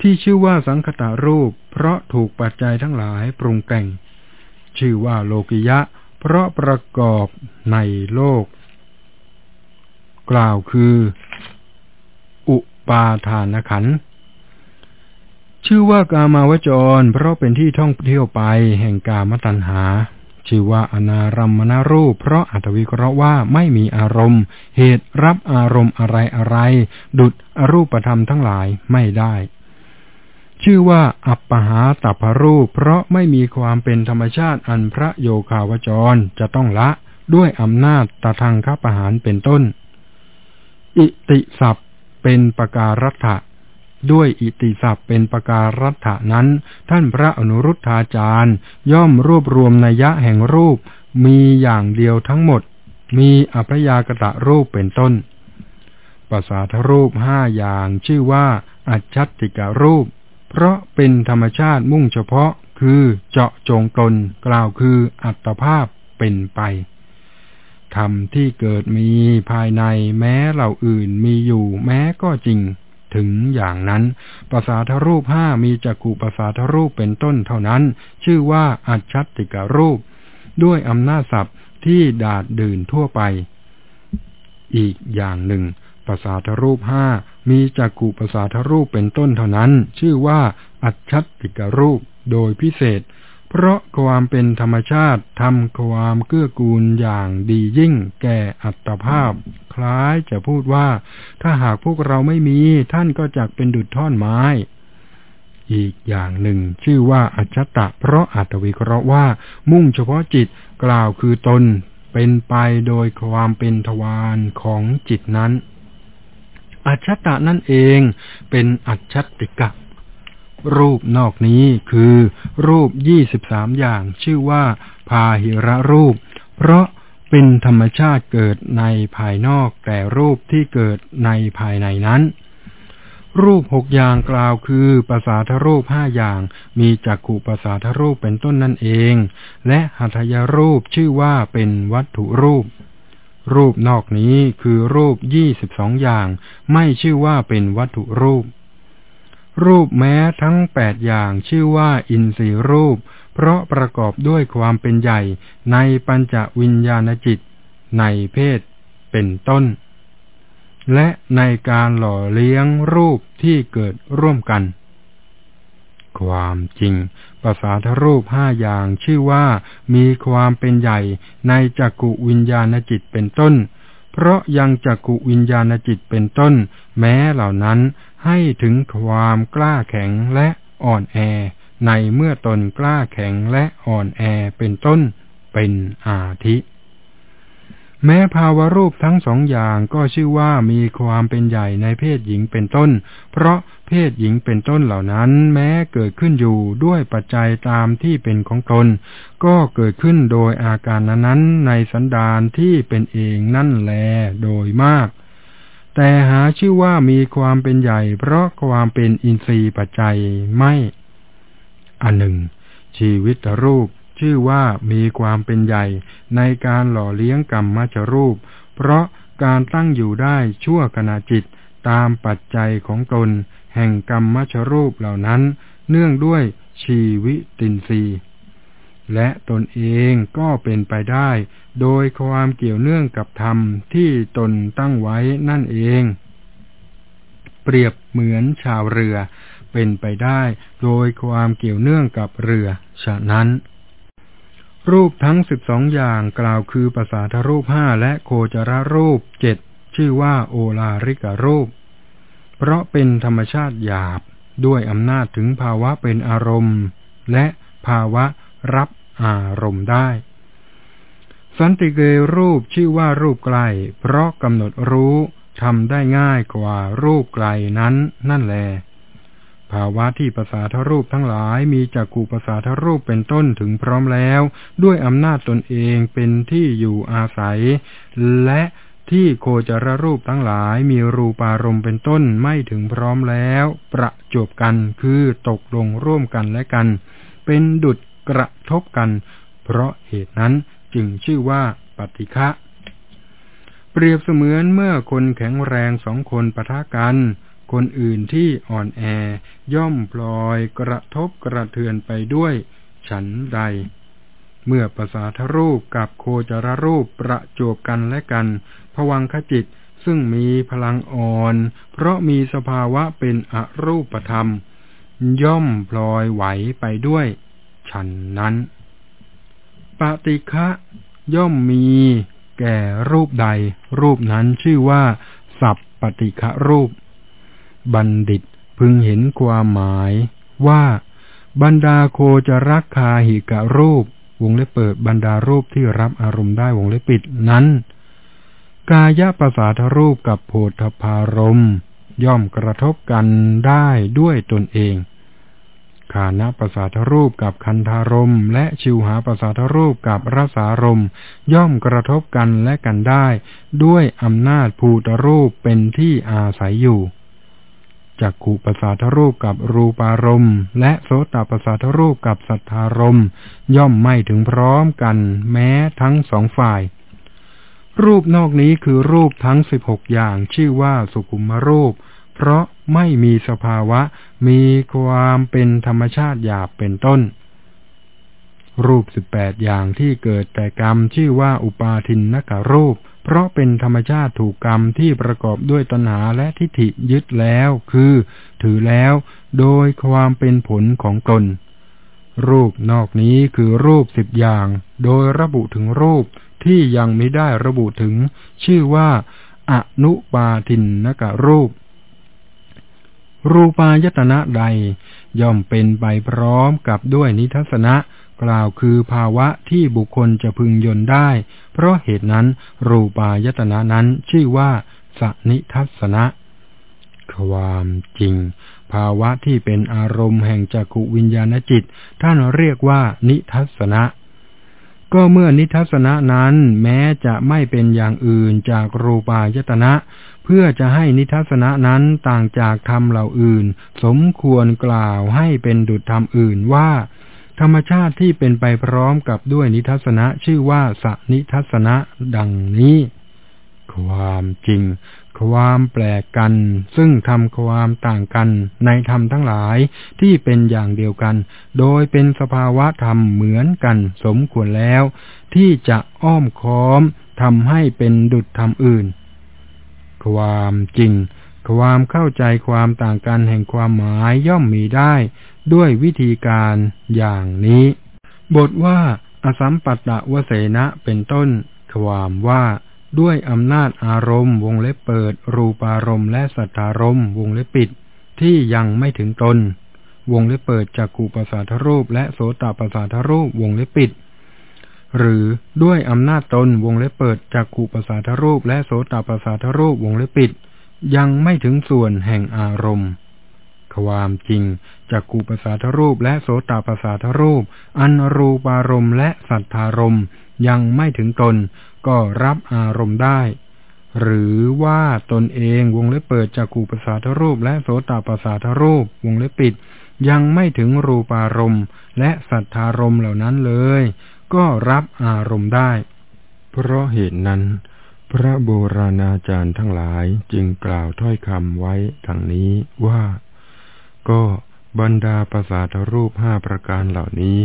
ที่ชื่อว่าสังคตารูป เพราะถูกปัจจัยทั้งหลายปรุงแต่ง ชื่อว่าโลกิยะ เพราะประกอบในโลก กล่าวคือ อุปาทานขันธ์ชื่อว่ากามาวจร เพราะเป็นที่ท่องเที่ยวไปแห่งกามตัณหา ชื่อว่าอนารัมมณรูป เพราะอัตวิเคราะห์ว่าไม่มีอารมณ์ เหตุรับอารมณ์อะไรอะไร ดุดอรูปธรรมทั้งหลายไม่ได้ ชื่อว่าอัปปหาตัพรูป เพราะไม่มีความเป็นธรรมชาติอันพระโยคาวจรจะต้องละด้วยอำนาจตะทางคปหารเป็นต้น อิติศัพเป็นปการัฐะด้วยอิติศัพเป็นประการัฐานั้น ท่านพระอนุรุทธาจารย์ ย่อมรวบรวมนัยยะแห่งรูป มีอย่างเดียวทั้งหมด มีอภยากตะรูปเป็นต้นภาษาทรูปห้าอย่างชื่อว่า อัจฉติการูป เพราะเป็นธรรมชาติมุ่งเฉพาะคือเจาะจงตนกล่าวคืออัตภาพเป็นไปธรรมที่เกิดมีภายในแม้เหล่าอื่นมีอยู่แม้ก็จริง ถึงอย่างนั้นภาษาทรูปห้ามีจักกุภาษาทรูปเป็นต้นเท่านั้น ชื่อว่าอัจฉติกรูป ด้วยอำนาจศัพท์ที่ดาดดื่นทั่วไป อีกอย่างหนึ่งภาษาทรูปห้า มีจักกุภาษาทรูปเป็นต้นเท่านั้น ชื่อว่าอัจฉติกรูปโดยพิเศษ เพราะความเป็นธรรมชาติทำความเกื้อกูลอย่างดียิ่ง แก่อัตภาพ คล้ายจะพูดว่า ถ้าหากพวกเราไม่มีท่านก็จักเป็นดุจท่อนไม้ อีกอย่างหนึ่ง ชื่อว่าอัจฉตะ เพราะอัตวิเคราะห์ว่า มุ่งเฉพาะจิตกล่าวคือตนเป็นไปโดยความเป็นทวารของจิตนั้น อัจฉตะนั่นเองเป็นอัจฉติกะ รูปนอกนี้คือ รูปยี่สิบสามอย่างชื่อว่า พาหิระรูป เพราะเป็นธรรมชาติเกิดในภายนอกแต่รูปที่เกิดในภายในนั้น รูปหกอย่างกล่าวคือภาษาทรูปห้าอย่าง มีจักขุภาษาทรูปเป็นต้นนั่นเอง และหัตถยรูปชื่อว่าเป็นวัตถุรูป รูปนอกนี้คือรูปยี่สิบสองอย่าง ไม่ชื่อว่าเป็นวัตถุรูป รูปแม้ทั้งแปดอย่างชื่อว่าอินทรีรูป เพราะประกอบด้วยความเป็นใหญ่ในปัญจวิญญาณจิต ในเพศเป็นต้น และในการหล่อเลี้ยงรูปที่เกิดร่วมกัน ความจริง ภาษาทรูปห้าอย่างชื่อว่ามีความเป็นใหญ่ในจักกุวิญญาณจิตเป็นต้น เพราะยังจักกุวิญญาณจิตเป็นต้น แม้เหล่านั้นให้ถึงความกล้าแข็งและอ่อนแอ ในเมื่อตนกล้าแข็งและอ่อนแอเป็นต้น เป็นอาทิแม้ภาวรูปทั้งสองอย่างก็ชื่อว่ามีความเป็นใหญ่ในเพศหญิงเป็นต้น เพราะ เพศหญิงเป็นต้นเหล่านั้น แม้เกิดขึ้นอยู่ด้วยปัจจัยตามที่เป็นของตน ก็เกิดขึ้นโดยอาการนั้นในสันดานที่เป็นเองนั่นแลโดยมาก แต่หาชื่อว่ามีความเป็นใหญ่ เพราะความเป็นอินทรีย์ปัจจัยไม่ อันหนึ่ง ชีวิตรูปชื่อว่ามีความเป็นใหญ่ในการหล่อเลี้ยงกรรมมัจรูป เพราะการตั้งอยู่ได้ชั่วขณะจิตตามปัจจัยของตน แห่งกรรมมัจรูปเหล่านั้น เนื่องด้วยชีวิตินทรีย์และตนเองก็เป็นไปได้ โดยความเกี่ยวเนื่องกับธรรมที่ตนตั้งไว้นั่นเอง เปรียบเหมือนชาวเรือ เป็นไปได้ โดยความเกี่ยวเนื่องกับเรือ ฉะนั้น รูปทั้งสิบสองอย่างกล่าวคือภาษาทรูปห้าและโคจรรูปเจ็ดชื่อว่าโอลาริกรูป เพราะเป็นธรรมชาติหยาบด้วยอำนาจถึงภาวะเป็นอารมณ์ และภาวะรับอารมณ์ได้ สันติเกรูปชื่อว่ารูปไกล เพราะกำหนดรู้ทำได้ง่ายกว่ารูปไกลนั้นนั่นแล ภาวะที่ภาษาทรูปทั้งหลายมีจักกูภาษาทรูปเป็นต้นถึงพร้อมแล้ว ด้วยอำนาจตนเองเป็นที่อยู่อาศัย และ ที่โคจรรูปทั้งหลายมีรูปารมณ์เป็นต้นไม่ถึงพร้อมแล้ว ประจบกันคือตกลงร่วมกันและกัน เป็นดุจกระทบกัน เพราะเหตุนั้นจึงชื่อว่าปฏิฆะเปรียบเสมือนเมื่อคนแข็งแรงสองคนปะทะกัน คนอื่นที่อ่อนแอ ย่อมพลอยกระทบกระเทือนไปด้วย ฉันใด เมื่อประสาทรูปกับโคจรรูปประจบกันและกัน ผวังขจิตซึ่งมีพลังอ่อน เพราะมีสภาวะเป็นอรูปธรรม ย่อมพลอยไหวไปด้วย ฉันนั้น ปฏิฆะย่อมมีแก่รูปใด รูปนั้นชื่อว่า สับปฏิฆะรูป บัณฑิตพึงเห็นความหมายว่า บรรดาโคจะรักคาหิกะรูป วงเล็บเปิดบรรดารูปที่รับอารมณ์ได้วงเล็บปิดนั้น กายประสาทรูปกับโพธพารม ย่อมกระทบกันได้ด้วยตนเองขานะประสาทรูปกับคันธารม และชิวหาประสาทรูปกับรสารม ย่อมกระทบกันและกันได้ ด้วยอำนาจภูตรูปเป็นที่อาศัยอยู่จักขุประสาทรูปกับรูปารมณ์และโสตประสาทรูปกับสัทธารม ย่อมไม่ถึงพร้อมกันแม้ทั้งสองฝ่าย รูปนอกนี้คือรูปทั้งสิบหกอย่างชื่อว่าสุขุมรูป เพราะไม่มีสภาวะ มีความเป็นธรรมชาติหยาบเป็นต้น รูปสิบแปดอย่างที่เกิดแต่กรรมชื่อว่าอุปาทินนกรูป เพราะเป็นธรรมชาติถูกกรรมที่ประกอบด้วยตัณหาและทิฏฐิยึดแล้ว คือ ถือแล้ว โดยความเป็นผลของตนรูปนอกนี้คือรูปสิบอย่าง โดยระบุถึงรูป ที่ยังไม่ได้ระบุถึง ชื่อว่าอนุปาทินนกรูป รูปายตนะใด ย่อมเป็นไปพร้อมกับด้วยนิทัศนะกล่าวคือภาวะที่บุคคลจะพึงยนได้ เพราะเหตุนั้นรูปายตนะนั้นชื่อว่าสนิทัศนะ ความจริง ภาวะที่เป็นอารมณ์แห่งจักขุวิญญาณจิต ท่านเรียกว่านิทัศนะ ก็เมื่อนิทัศนะนั้นแม้จะไม่เป็นอย่างอื่นจากรูปายตนะ เพื่อจะให้นิทัศนะนั้นต่างจากธรรมเหล่าอื่น สมควรกล่าวให้เป็นดุจธรรมอื่นว่า ธรรมชาติที่เป็นไปพร้อมกับด้วยนิทัศนะชื่อว่าสนิทัศนะดังนี้ ความจริง ความแปลกกัน ซึ่งทำความต่างกันในธรรมทั้งหลายที่เป็นอย่างเดียวกัน โดยเป็นสภาวะธรรมเหมือนกันสมควรแล้ว ที่จะอ้อมค้อมทำให้เป็นดุจธรรมอื่น ความจริง ความเข้าใจความต่างกันแห่งความหมายย่อมมีได้ ด้วยวิธีการอย่างนี้ บทว่าอสัมปัตตวเสนะเป็นต้น ความว่า ด้วยอำนาจอารมณ์ วงเล็บเปิด รูปารมณ์และสัทธารมณ์ วงเล็บปิด ที่ยังไม่ถึงตน วงเล็บเปิดจากกูปสาทรูป และโสตปสาทรูป วงเล็บปิด หรือด้วยอำนาจตน วงเล็บเปิดจากกูปสาทรูป และโสตปสาทรูป วงเล็บปิด ยังไม่ถึงส่วนแห่งอารมณ์ ความจริงจากกูปสาทรูป และโสตปสาทรูป อันรูปารมณ์และสัทธารมณ์ยังไม่ถึงตน ก็รับอารมณ์ได้ หรือว่าตนเองวงเล็บเปิดจากกูปสาทรูป และโสตประสาทรูป วงเล็บปิด ยังไม่ถึงรูปารมณ์ และสัทธารมเหล่านั้นเลย ก็รับอารมณ์ได้ เพราะเหตุนั้น พระโบราณอาจารย์ทั้งหลายจึงกล่าวถ้อยคำไว้ทางนี้ว่า ก็บรรดาภาษาทรูปห้าประการเหล่านี้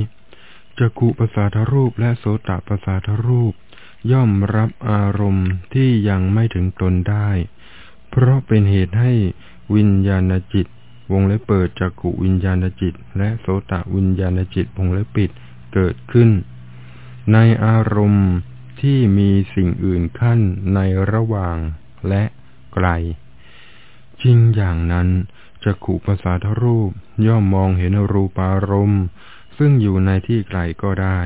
จักุภาษาทรูปและโสตภาษาทรูป ย่อมรับอารมณ์ที่ยังไม่ถึงตนได้ เพราะเป็นเหตุให้วิญญาณจิต วงเล็บเปิดจักุวิญญาณจิต และโสตวิญญาณจิตวงเล็บปิดเกิดขึ้น ในอารมณ์ที่มีสิ่งอื่นขั้นในระหว่างและไกล จริงอย่างนั้นจักขุภาษาทรูปย่อมมองเห็นรูปารมณ์ ซึ่งอยู่ในที่ไกลก็ได้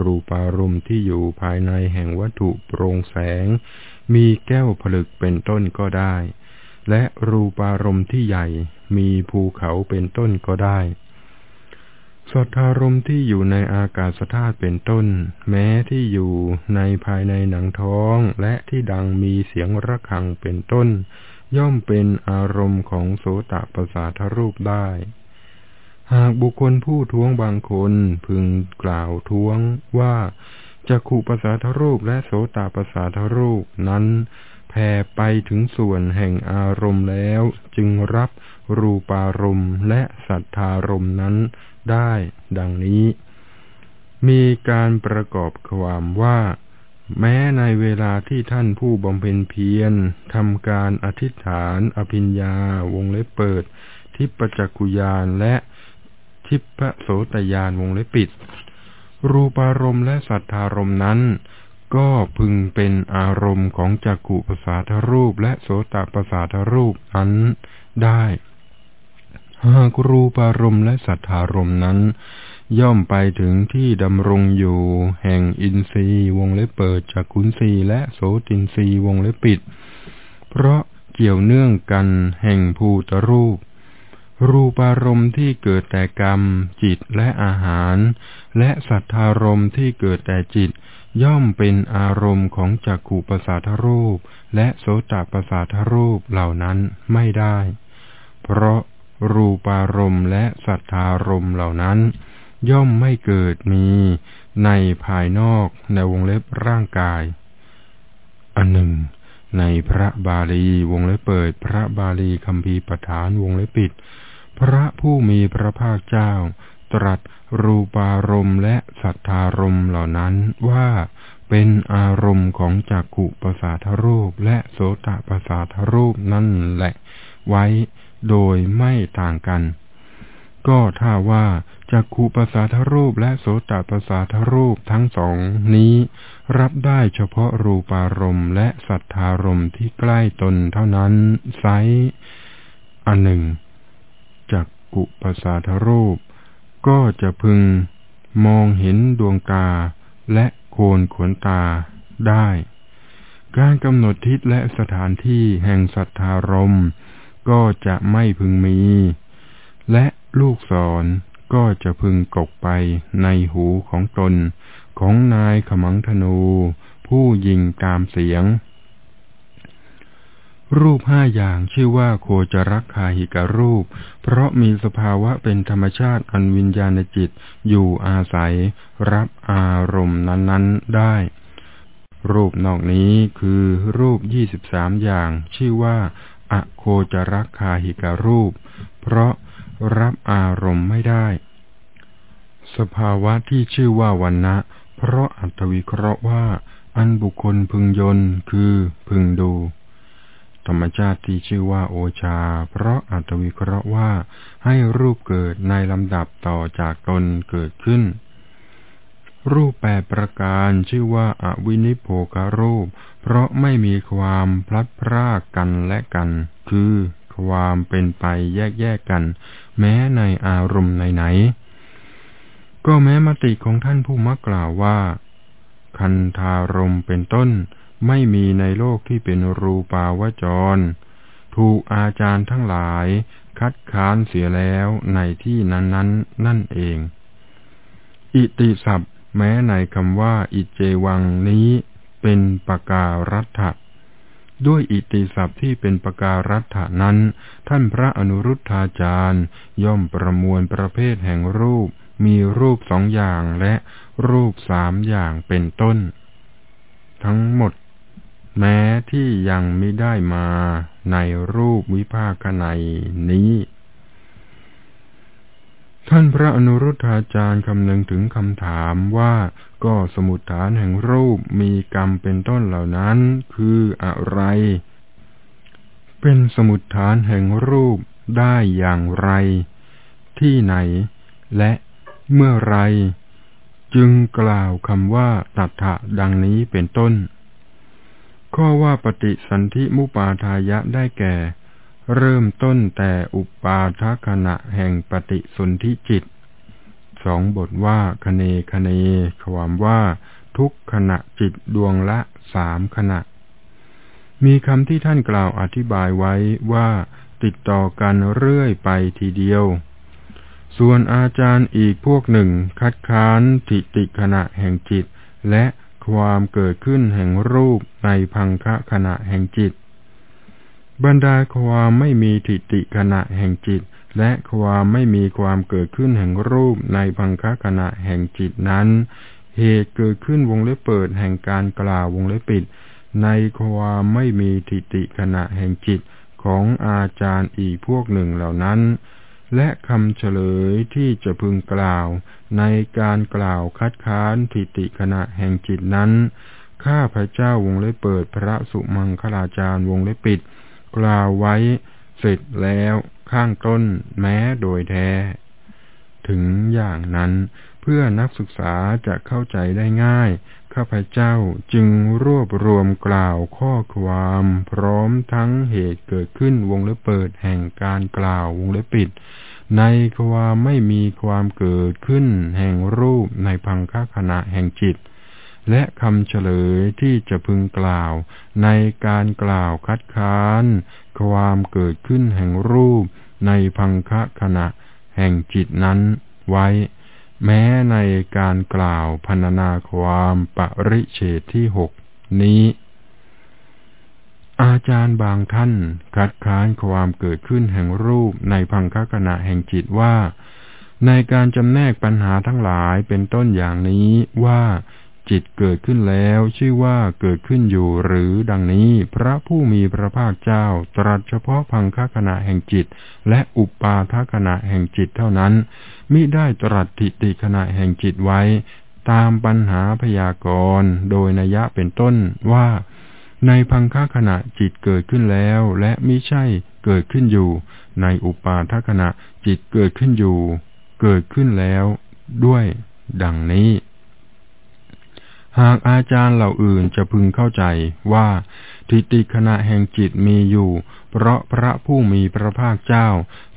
รูปารมณ์ที่อยู่ภายในแห่งวัตถุโปร่งแสง มีแก้วผลึกเป็นต้นก็ได้ และรูปารมณ์ที่ใหญ่มีภูเขาเป็นต้นก็ได้สัทธารมที่อยู่ในอากาศธาตุเป็นต้น แม้ที่อยู่ในภายในหนังท้องและที่ดังมีเสียงระฆังเป็นต้น ย่อมเป็นอารมณ์ของโสตประสาทรูปได้ หากบุคคลผู้ท้วงบางคนพึงกล่าวท้วงว่าจะขู่ประสาทรูปและโสตประสาทรูปนั้นแผแผ่ไปถึงส่วนแห่งอารมณ์แล้ว จึงรับรูปารมณ์และสัทธารมณ์นั้นได้ดังนี้ มีการประกอบความว่า แม้ในเวลาที่ท่านผู้บำเพ็ญเพียรทำการอธิษฐาน อภิญญาวงเล็บเปิด ทิปจักกุยานและ ทิพโสตยานวงเล็บปิด รูปารมณ์และสัทธารมณ์นั้น ก็พึงเป็นอารมณ์ของจักขุประสาทรูปและโสตประสาทรูปนั้นได้หากรูปารมณ์และสัทธารมณ์นั้น ย่อมไปถึงที่ดำรงอยู่แห่งอินทรีย์วงเล็บเปิดจากขุนทรีย์และโสตินทรีย์วงเล็บปิด เพราะเกี่ยวเนื่องกันแห่งภูตรูป รูปารมณ์ที่เกิดแต่กรรม จิตและอาหาร และสัทธารมณ์ที่เกิดแต่จิต ย่อมเป็นอารมณ์ของจักขุประสาทรูป และโสตประสาทรูปเหล่านั้นไม่ได้ เพราะรูปารมณ์และสัทธารมณ์เหล่านั้น ย่อมไม่เกิดมีในภายนอกในวงเล็บร่างกาย อันหนึ่ง ในพระบาลีวงเล็บเปิด พระบาลีคำพีประฐานวงเล็บปิด พระผู้มีพระภาคเจ้า ตรัสรูปารมณ์และสัทธารมณ์เหล่านั้นว่าเป็นอารมณ์ของจักขุประสาทรูปและโสตประสาทรูปนั่นแหละ ไว้โดยไม่ต่างกัน ก็ถ้าว่าจักขุประสาทรูปและโสตประสาทรูปทั้งสองนี้ รับได้เฉพาะรูปารมณ์และสัทธารมณ์ที่ใกล้ตนเท่านั้นไซอันหนึ่ง จักกุปสาทรูป ก็จะพึงมองเห็นดวงตาและโคนขนตาได้ การกำหนดทิศและสถานที่แห่งสัทธารมก็จะไม่พึงมี และลูกศรก็จะพึงกกไปในหูของตนของนายขมังธนู ผู้ยิงตามเสียง รูปห้าอย่างชื่อว่าโคจรคาหิการูป เพราะมีสภาวะเป็นธรรมชาติอันวิญญาณจิตอยู่อาศัย รับอารมณ์นั้นๆได้ รูปนอกนี้คือรูปยี่สิบสามอย่าง ชื่อว่าอโคจรคาหิการูป เพราะรับอารมณ์ไม่ได้ สภาวะที่ชื่อว่าวันนะเพราะอัตวิเคราะห์ว่า อันบุคคลพึงยนคือพึงดู ธรรมชาติที่ชื่อว่าโอชา เพราะอัตวิเคราะห์ว่าให้รูปเกิดในลำดับต่อจากตนเกิดขึ้น รูปแปดประการชื่อว่าอาวินิโภคารูป เพราะไม่มีความพลัดพรากกันและกัน คือความเป็นไปแยกแยกกัน แม้ในอารมณ์ไหนๆก็แม้มติของท่านผู้มักกล่าวว่า คันธารมเป็นต้น ไม่มีในโลกที่เป็นรูปาวจร ถูกอาจารย์ทั้งหลายคัดค้านเสียแล้วในที่นั้นๆนนนั่นเอง อิติศัพท์แม้ในคำว่า อิเจวังนี้เป็นปการัฐะด้วยอิติศัพท์ที่เป็นปการัฐะนั้น ท่านพระอนุรุทธาจารย์ ย่อมประมวลประเภทแห่งรูป มีรูปสองอย่างและรูปสามอย่างเป็นต้น ทั้งหมด แม้ที่ยังไม่ได้มาในรูปวิภาคในนี้ ท่านพระอนุรุทธาจารย์คำนึงถึงคำถามว่าก็สมุดฐานแห่งรูปมีกรรมเป็นต้นเหล่านั้นคืออะไร เป็นสมุดฐานแห่งรูปได้อย่างไร ที่ไหน และเมื่อไร จึงกล่าวคำว่าตัทธะดังนี้เป็นต้น ข้อว่าปฏิสันธิมุปาทายะได้แก่ เริ่มต้นแต่อุปาทขณะแห่งปฏิสนธิจิตสองบทว่าคเนคเนความว่าทุกขณะจิตดวงละสามขณะ มีคำที่ท่านกล่าวอธิบายไว้ว่าติดต่อกันเรื่อยไปทีเดียว ส่วนอาจารย์อีกพวกหนึ่งคัดค้านทิติขณะแห่งจิต และ ความเกิดขึ้นแห่งรูปในพังคะขณะแห่งจิต บรรดาความไม่มีทิฏฐิขณะแห่งจิต และความไม่มีความเกิดขึ้นแห่งรูปในพังคะขณะแห่งจิตนั้น เหตุเกิดขึ้นวงเล็บเปิดแห่งการกล่าววงเล็บปิด ในความไม่มีทิฏฐิขณะแห่งจิตของอาจารย์อีกพวกหนึ่งเหล่านั้น และคำเฉลยที่จะพึงกล่าว ในการกล่าวคัดค้านทิฏฐิขณะแห่งจิตนั้น ข้าพระเจ้าวงเล็บเปิดพระสุมังคลาจารย์วงเล็บปิด กล่าวไว้เสร็จแล้วข้างต้นแม้โดยแท้ ถึงอย่างนั้นเพื่อนักศึกษาจะเข้าใจได้ง่าย ข้าพเจ้าจึงรวบรวมกล่าวข้อความพร้อมทั้งเหตุเกิดขึ้นวงเล็บเปิดแห่งการกล่าววงเล็บปิด ในความไม่มีความเกิดขึ้นแห่งรูปในพังคขณะแห่งจิต และคำเฉลยที่จะพึงกล่าวในการกล่าวคัดค้าน ความเกิดขึ้นแห่งรูปในพังคขณะแห่งจิตนั้นไว้ แม้ในการกล่าวพันนาความปริเฉดที่หกนี้ อาจารย์บางท่านคัดค้านความเกิดขึ้นแห่งรูปในพังคขณะแห่งจิตว่า ในการจำแนกปัญหาทั้งหลายเป็นต้นอย่างนี้ว่า จิตเกิดขึ้นแล้ว ชื่อว่าเกิดขึ้นอยู่หรือดังนี้ พระผู้มีพระภาคเจ้า ตรัสเฉพาะพังคขณะแห่งจิต และอุปาทขณะแห่งจิตเท่านั้นมิได้ตรัสติติขณะแห่งจิตไว้ ตามปัญหาพยากรณ์โดยนัยะเป็นต้นว่า ในพังคขณะจิตเกิดขึ้นแล้ว และมิใช่เกิดขึ้นอยู่ ในอุปาทขณะจิตเกิดขึ้นอยู่ เกิดขึ้นแล้วด้วยดังนี้ หากอาจารย์เหล่าอื่นจะพึงเข้าใจว่าทิฏฐิขณะแห่งจิตมีอยู่ เพราะพระผู้มีพระภาคเจ้า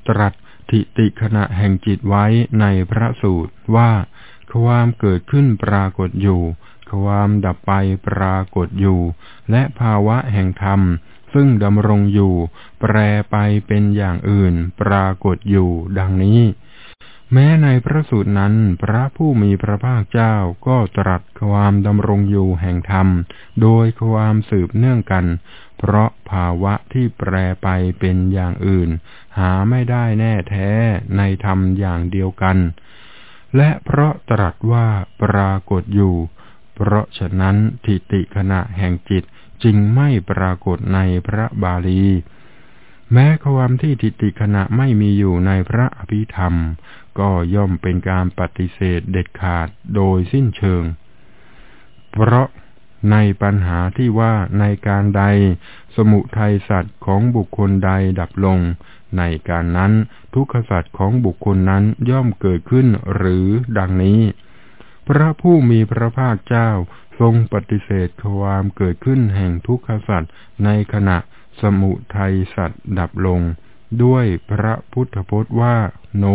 ตรัสทิฏฐิขณะแห่งจิตไว้ในพระสูตรว่า ความเกิดขึ้นปรากฏอยู่ ความดับไปปรากฏอยู่ และภาวะแห่งธรรม ซึ่งดำรงอยู่ แปรไปเป็นอย่างอื่น ปรากฏอยู่ ดังนี้ แม้ในพระสูตรนั้น พระผู้มีพระภาคเจ้าก็ตรัสความดำรงอยู่แห่งธรรม โดยความสืบเนื่องกัน เพราะภาวะที่แปรไปเป็นอย่างอื่น หาไม่ได้แน่แท้ในธรรมอย่างเดียวกัน และเพราะตรัสว่าปรากฏอยู่ เพราะฉะนั้นทิติขณะแห่งจิตจึงไม่ปรากฏในพระบาลีแม้ความที่ทิฏฐิขณะไม่มีอยู่ในพระอภิธรรม ก็ย่อมเป็นการปฏิเสธเด็ดขาดโดยสิ้นเชิง เพราะในปัญหาที่ว่าในการใดสมุทัยสัตว์ของบุคคลใดดับลง ในการนั้นทุกขสัตว์ของบุคคลนั้นย่อมเกิดขึ้นหรือดังนี้ พระผู้มีพระภาคเจ้าทรงปฏิเสธความเกิดขึ้นแห่งทุกขสัตว์ในขณะสมุทัยสัตว์ดับลง ด้วยพระพุทธพจน์ว่า โน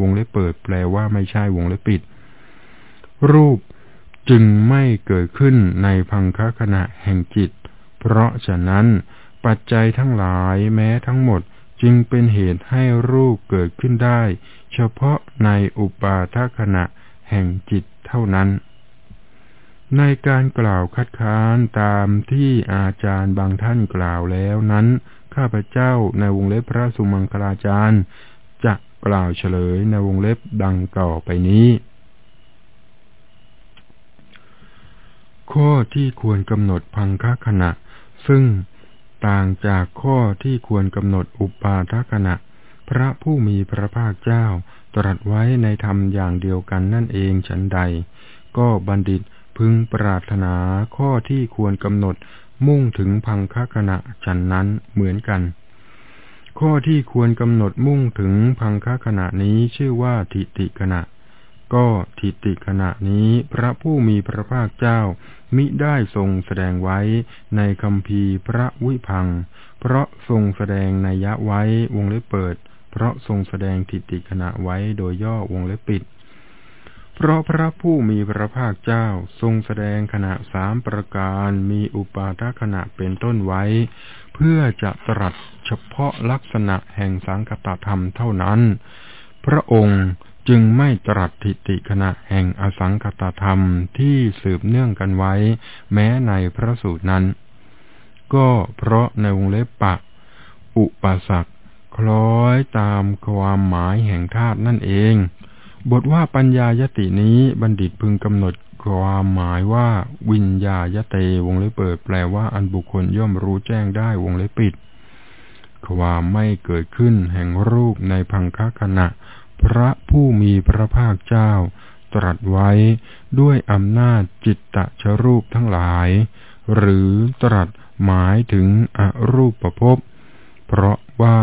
วงเล็บเปิด แปลว่าไม่ใช่วงเล็บปิด รูปจึงไม่เกิดขึ้นในพังคขณะแห่งจิต เพราะฉะนั้น ปัจจัยทั้งหลายแม้ทั้งหมดจึงเป็นเหตุให้รูปเกิดขึ้นได้ เฉพาะในอุปาทขณะแห่งจิตเท่านั้น ในการกล่าวคัดค้านตามที่อาจารย์บางท่านกล่าวแล้วนั้น ข้าพเจ้าในวงเล็บพระสุมังคลาจารย์ กล่าวเฉลยในวงเล็บดังต่อไปนี้ ข้อที่ควรกำหนดพังคขณะ ซึ่งต่างจากข้อที่ควรกำหนดอุปาทขณะ พระผู้มีพระภาคเจ้าตรัสไว้ในธรรมอย่างเดียวกันนั่นเองฉันใด ก็บัณฑิตพึงปรารถนาข้อที่ควรกำหนดมุ่งถึงพังคขณะฉันนั้นเหมือนกัน ข้อที่ควรกำหนดมุ่งถึงพังคขณะนี้ชื่อว่าทิติขณะ ก็ทิติขณะนี้พระผู้มีพระภาคเจ้า มิได้ทรงแสดงไว้ในคำพีพระวิพัง เพราะทรงแสดงนัยยะไว้วงเล็บเปิด เพราะทรงแสดงทิติขณะไว้โดยย่อวงเล็บปิด เพราะพระผู้มีพระภาคเจ้าทรงแสดงขณะสามประการมีอุปาทขณะเป็นต้นไว้ เพื่อจะตรัส เฉพาะลักษณะแห่งสังคตธรรมเท่านั้น พระองค์จึงไม่ตรัสทิติขณะแห่งอสังคตธรรมที่สืบเนื่องกันไว้ แม้ในพระสูตรนั้น ก็เพราะในวงเล็บปะ อุปสรรคคล้อยตามความหมายแห่งธาตุนั่นเอง บทว่าปัญญายตินี้บัณฑิตพึงกำหนดความหมายว่า วิญญาญเตวงเล็บเปิด แปลว่าอันบุคคลย่อมรู้แจ้งได้วงเล็บปิด ความไม่เกิดขึ้นแห่งรูปในพังคขณะ พระผู้มีพระภาคเจ้า ตรัสไว้ด้วยอำนาจจิตตะชรูปทั้งหลาย หรือตรัสหมายถึงอรูปประพบเพราะว่า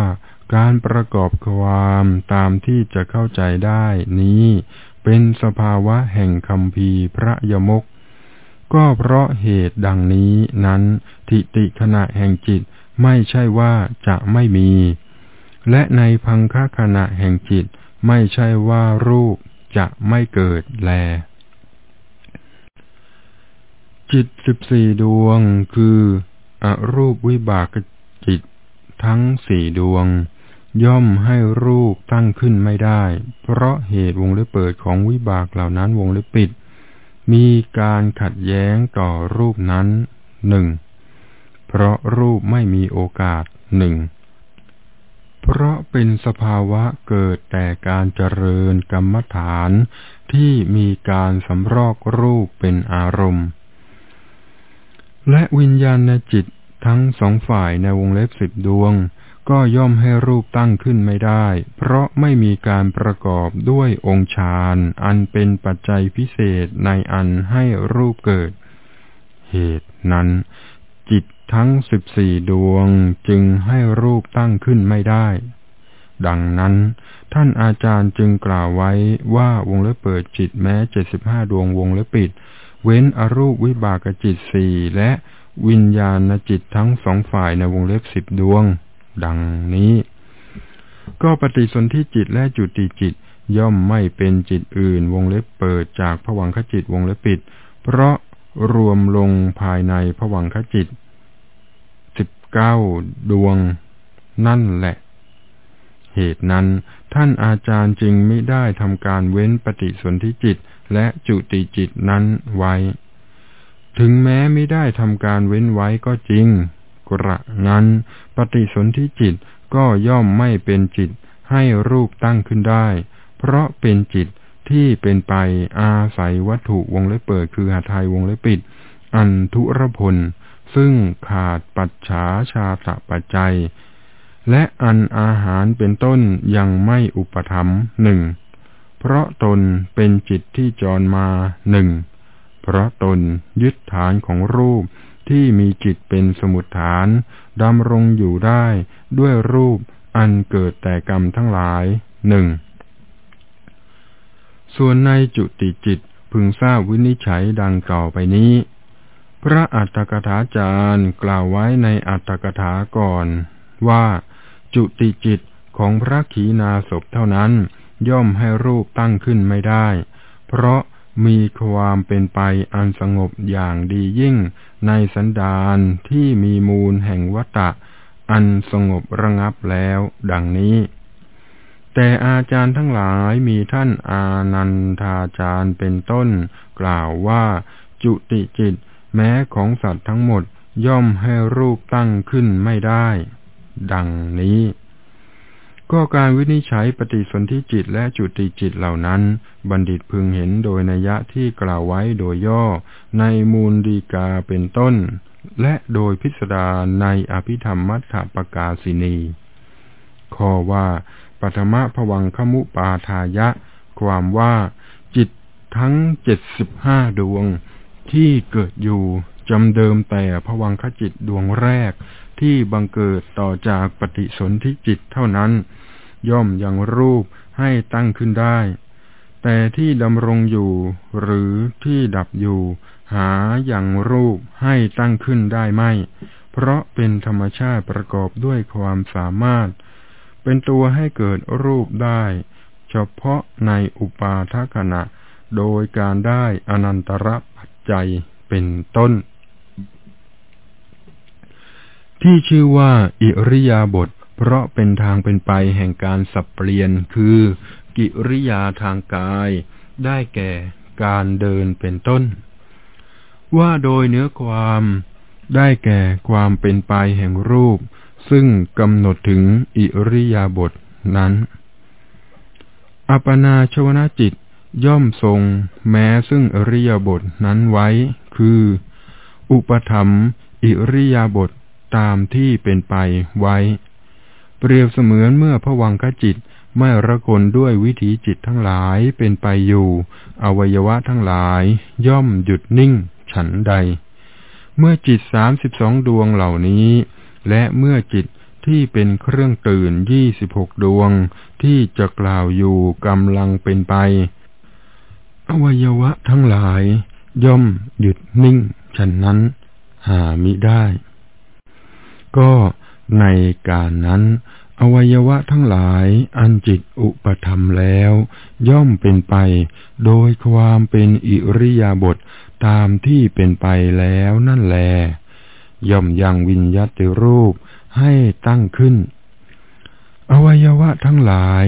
การประกอบความตามที่จะเข้าใจได้นี้ เป็นสภาวะแห่งคำพีพระยมก ก็เพราะเหตุดังนี้นั้น ทิติขณะแห่งจิต ไม่ใช่ว่าจะไม่มี และในพังคขณะแห่งจิต ไม่ใช่ว่ารูปจะไม่เกิดแล จิตสิบสี่ดวงคืออรูปวิบากจิตทั้งสี่ดวง ย่อมให้รูปตั้งขึ้นไม่ได้ เพราะเหตุวงเล็บเปิดของวิบากเหล่านั้นวงเล็บปิด มีการขัดแย้งต่อรูปนั้นหนึ่ง เพราะรูปไม่มีโอกาสหนึ่ง เพราะเป็นสภาวะเกิดแต่การเจริญกรรมฐานที่มีการสำรอกรูปเป็นอารมณ์ และวิญญาณจิตทั้งสองฝ่ายในวงเล็บสิบดวง ก็ย่อมให้รูปตั้งขึ้นไม่ได้ เพราะไม่มีการประกอบด้วยองค์ฌานอันเป็นปัจจัยพิเศษในอันให้รูปเกิด เหตุนั้น จิต ทั้งสิบสี่ดวงจึงให้รูปตั้งขึ้นไม่ได้ ดังนั้น ท่านอาจารย์จึงกล่าวไว้ว่าวงเล็บเปิดจิตแม้เจ็ดสิบห้าดวงวงเล็บปิด เว้นอรูปวิบากจิตสี่และวิญญาณจิตทั้งสองฝ่ายในวงเล็บสิบดวง ดังนี้ ก็ปฏิสนธิจิตและจุติจิตย่อมไม่เป็นจิตอื่นวงเล็บเปิดจากผวังขจิตวงเล็บปิด เพราะรวมลงภายในผวังขจิต เก้าดวง นั่นแหละ เหตุนั้นท่านอาจารย์จึงไม่ได้ทำการเว้นปฏิสนธิจิตและจุติจิตนั้นไว้ ถึงแม้ไม่ได้ทำการเว้นไว้ก็จริง กระนั้นปฏิสนธิจิตก็ย่อมไม่เป็นจิตให้รูปตั้งขึ้นได้ เพราะเป็นจิตที่เป็นไปอาศัยวัตถุวงเล็บเปิดคือหาไทยวงเล็บปิด อันทุรพล ซึ่งขาดปัจฉาชาตะปัจจัย และอันอาหารเป็นต้นยังไม่อุปธรรมหนึ่งเพราะตนเป็นจิตที่จรมาหนึ่งเพราะตนยึดฐานของรูปที่มีจิตเป็นสมุดฐานดำรงอยู่ได้ด้วยรูปอันเกิดแต่กรรมทั้งหลายหนึ่งส่วนในจุติจิตพึงทราบวินิจฉัยดังเก่าไปนี้ พระอัตถกถาจารย์กล่าวไว้ในอัตถกถาก่อน ว่าจุติจิตของพระขีณาสพเท่านั้น ย่อมให้รูปตั้งขึ้นไม่ได้ เพราะมีความเป็นไปอันสงบอย่างดียิ่ง ในสันดานที่มีมูลแห่งวัตะ อันสงบระงับแล้ว ดังนี้ แต่อาจารย์ทั้งหลายมีท่านอานันทาจารย์เป็นต้น กล่าวว่าจุติจิต แม้ของสัตว์ทั้งหมดย่อมให้รูปตั้งขึ้นไม่ได้ ดังนี้ ก็การวินิจฉัยปฏิสนธิจิตและจุติจิตเหล่านั้น บัณฑิตพึงเห็นโดยนัยะที่กล่าวไว้โดยย่อ ในมูลดีกาเป็นต้น และโดยพิสดารในอภิธรรมมัทธปกาสินี ข้อว่าปัทมะผวังขมุปาทายะ ความว่า จิตทั้งเจ็ดสิบห้าดวง ที่เกิดอยู่จำเดิมแต่ผวังขจิตดวงแรก ที่บังเกิดต่อจากปฏิสนธิจิตเท่านั้น ย่อมยังรูปให้ตั้งขึ้นได้ แต่ที่ดำรงอยู่หรือที่ดับอยู่ หาอย่างรูปให้ตั้งขึ้นได้ไม่ เพราะเป็นธรรมชาติประกอบด้วยความสามารถ เป็นตัวให้เกิดรูปได้ เฉพาะในอุปาทขณะ โดยการได้อนันตรปัจ ใจเป็นต้น ที่ชื่อว่า อิริยาบถเพราะเป็นทางเป็นไปแห่งการสับเปลี่ยนคือ กิริยาทางกาย ได้แก่การเดินเป็นต้น ว่าโดยเนื้อความได้แก่ความเป็นไปแห่งรูป ซึ่งกำหนดถึงอิริยาบถนั้น อัปนาชวนาจิต ย่อมทรงแม้ซึ่งอริยบทนั้นไว้ คือ อุปธรรมอิริยาบทตามที่เป็นไปไว้ เปรียบเสมือนเมื่อพวังคจิตไม่ระกลด้วยวิถีจิตทั้งหลายเป็นไปอยู่ อวัยวะทั้งหลาย ย่อมหยุดนิ่ง ฉันใด เมื่อจิตสามสิบสองดวงเหล่านี้ และเมื่อจิตที่เป็นเครื่องตื่นยี่สิบหกดวง ที่จะกล่าวอยู่กำลังเป็นไป อวัยวะทั้งหลาย ย่อมหยุดนิ่งฉันนั้นหามิได้ ก็ในการนั้น อวัยวะทั้งหลายอันจิตอุปธรรมแล้ว ย่อมเป็นไป โดยความเป็นอิริยาบถตามที่เป็นไปแล้วนั่นแล ย่อมยังวิญญาติรูปให้ตั้งขึ้น อวัยวะทั้งหลาย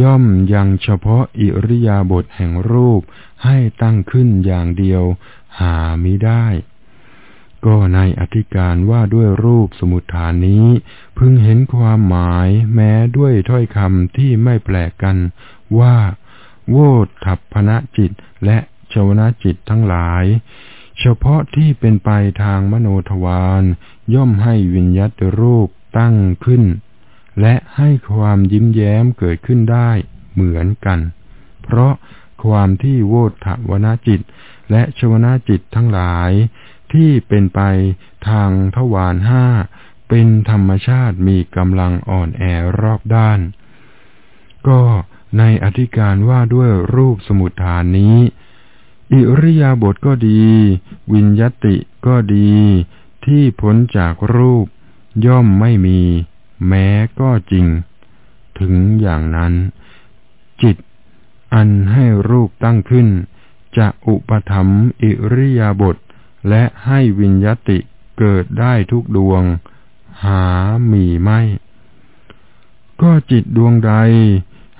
ย่อมยังเฉพาะอิริยาบถแห่งรูปให้ตั้งขึ้นอย่างเดียวหามิได้ ก็ในอธิการว่าด้วยรูปสมุทฐานนี้ พึงเห็นความหมายแม้ด้วยถ้อยคำที่ไม่แปลกกันว่า โวทัพพณจิตและชวนาจิตทั้งหลาย เฉพาะที่เป็นไปทางมโนทวารย่อมให้วิญญัติรูปตั้งขึ้น และให้ความยิ้มแย้มเกิดขึ้นได้เหมือนกัน เพราะความที่โวทวนาจิต และชวนาจิตทั้งหลาย ที่เป็นไปทางทวารห้าเป็นธรรมชาติมีกำลังอ่อนแอรอบด้าน ก็ในอธิการว่าด้วยรูปสมุทฐานนี้ อิริยาบถก็ดี วิญญติก็ดี ที่พ้นจากรูปย่อมไม่มี แม้ก็จริง ถึงอย่างนั้น จิตอันให้รูปตั้งขึ้น จะอุปธรรมอิริยาบถและให้วิญญาติเกิดได้ทุกดวง หามีไม่ ก็จิตดวงใด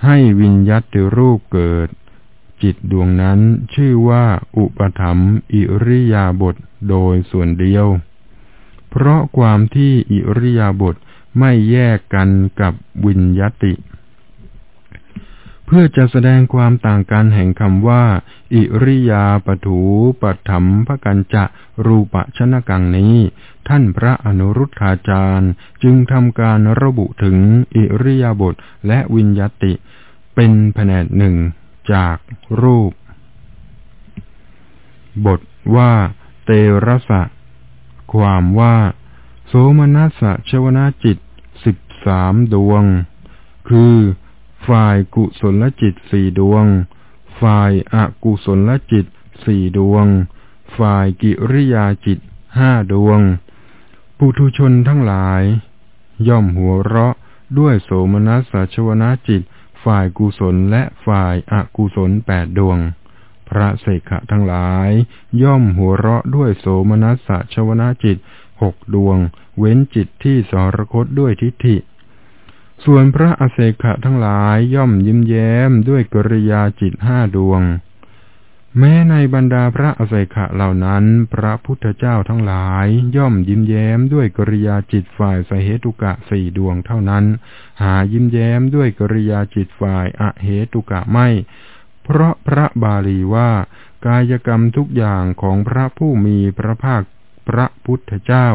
ให้วิญญาติรูปเกิด จิตดวงนั้นชื่อว่าอุปธรรมอิริยาบถโดยส่วนเดียว เพราะความที่อิริยาบถ ไม่แยกกันกับวิญญติ เพื่อจะแสดงความต่างกันแห่งคำว่า อิริยาปถูปถัมภกันจะรูปชนกังนี้ ท่านพระอนุรุทธาจารย์จึงทำการระบุถึงอิริยาบถและวิญญติ เป็นแผนกหนึ่งจากรูป บทว่า เตระสะ ความว่า โสมนัสชวนาจิต สามดวง คือ ฝ่ายกุศลจิตสี่ดวง ฝ่ายอกุศลจิตสี่ดวง ฝ่ายกิริยาจิตห้าดวง ปุถุชนทั้งหลาย ย่อมหัวเราะด้วยโสมนัสสชวนาจิต ฝ่ายกุศลและฝ่ายอกุศลแปดดวง พระเสขะทั้งหลาย ย่อมหัวเราะด้วยโสมนัสชวนาจิตหกดวง เว้นจิตที่สรคตด้วยทิฏฐิ ส่วนพระอเศขะทั้งหลายย่อมยิ้มแย้มด้วยกริยาจิตห้าดวง แม้ในบรรดาพระอเศขะเหล่านั้น พระพุทธเจ้าทั้งหลายย่อมยิ้มแย้มด้วยกริยาจิตฝ่ายสเหตุกะสี่ดวงเท่านั้น หายิ้มแย้มด้วยกริยาจิตฝ่ายอเหตุกะไม่ เพราะพระบาลีว่ากายกรรมทุกอย่างของพระผู้มีพระภาคพระพุทธเจ้า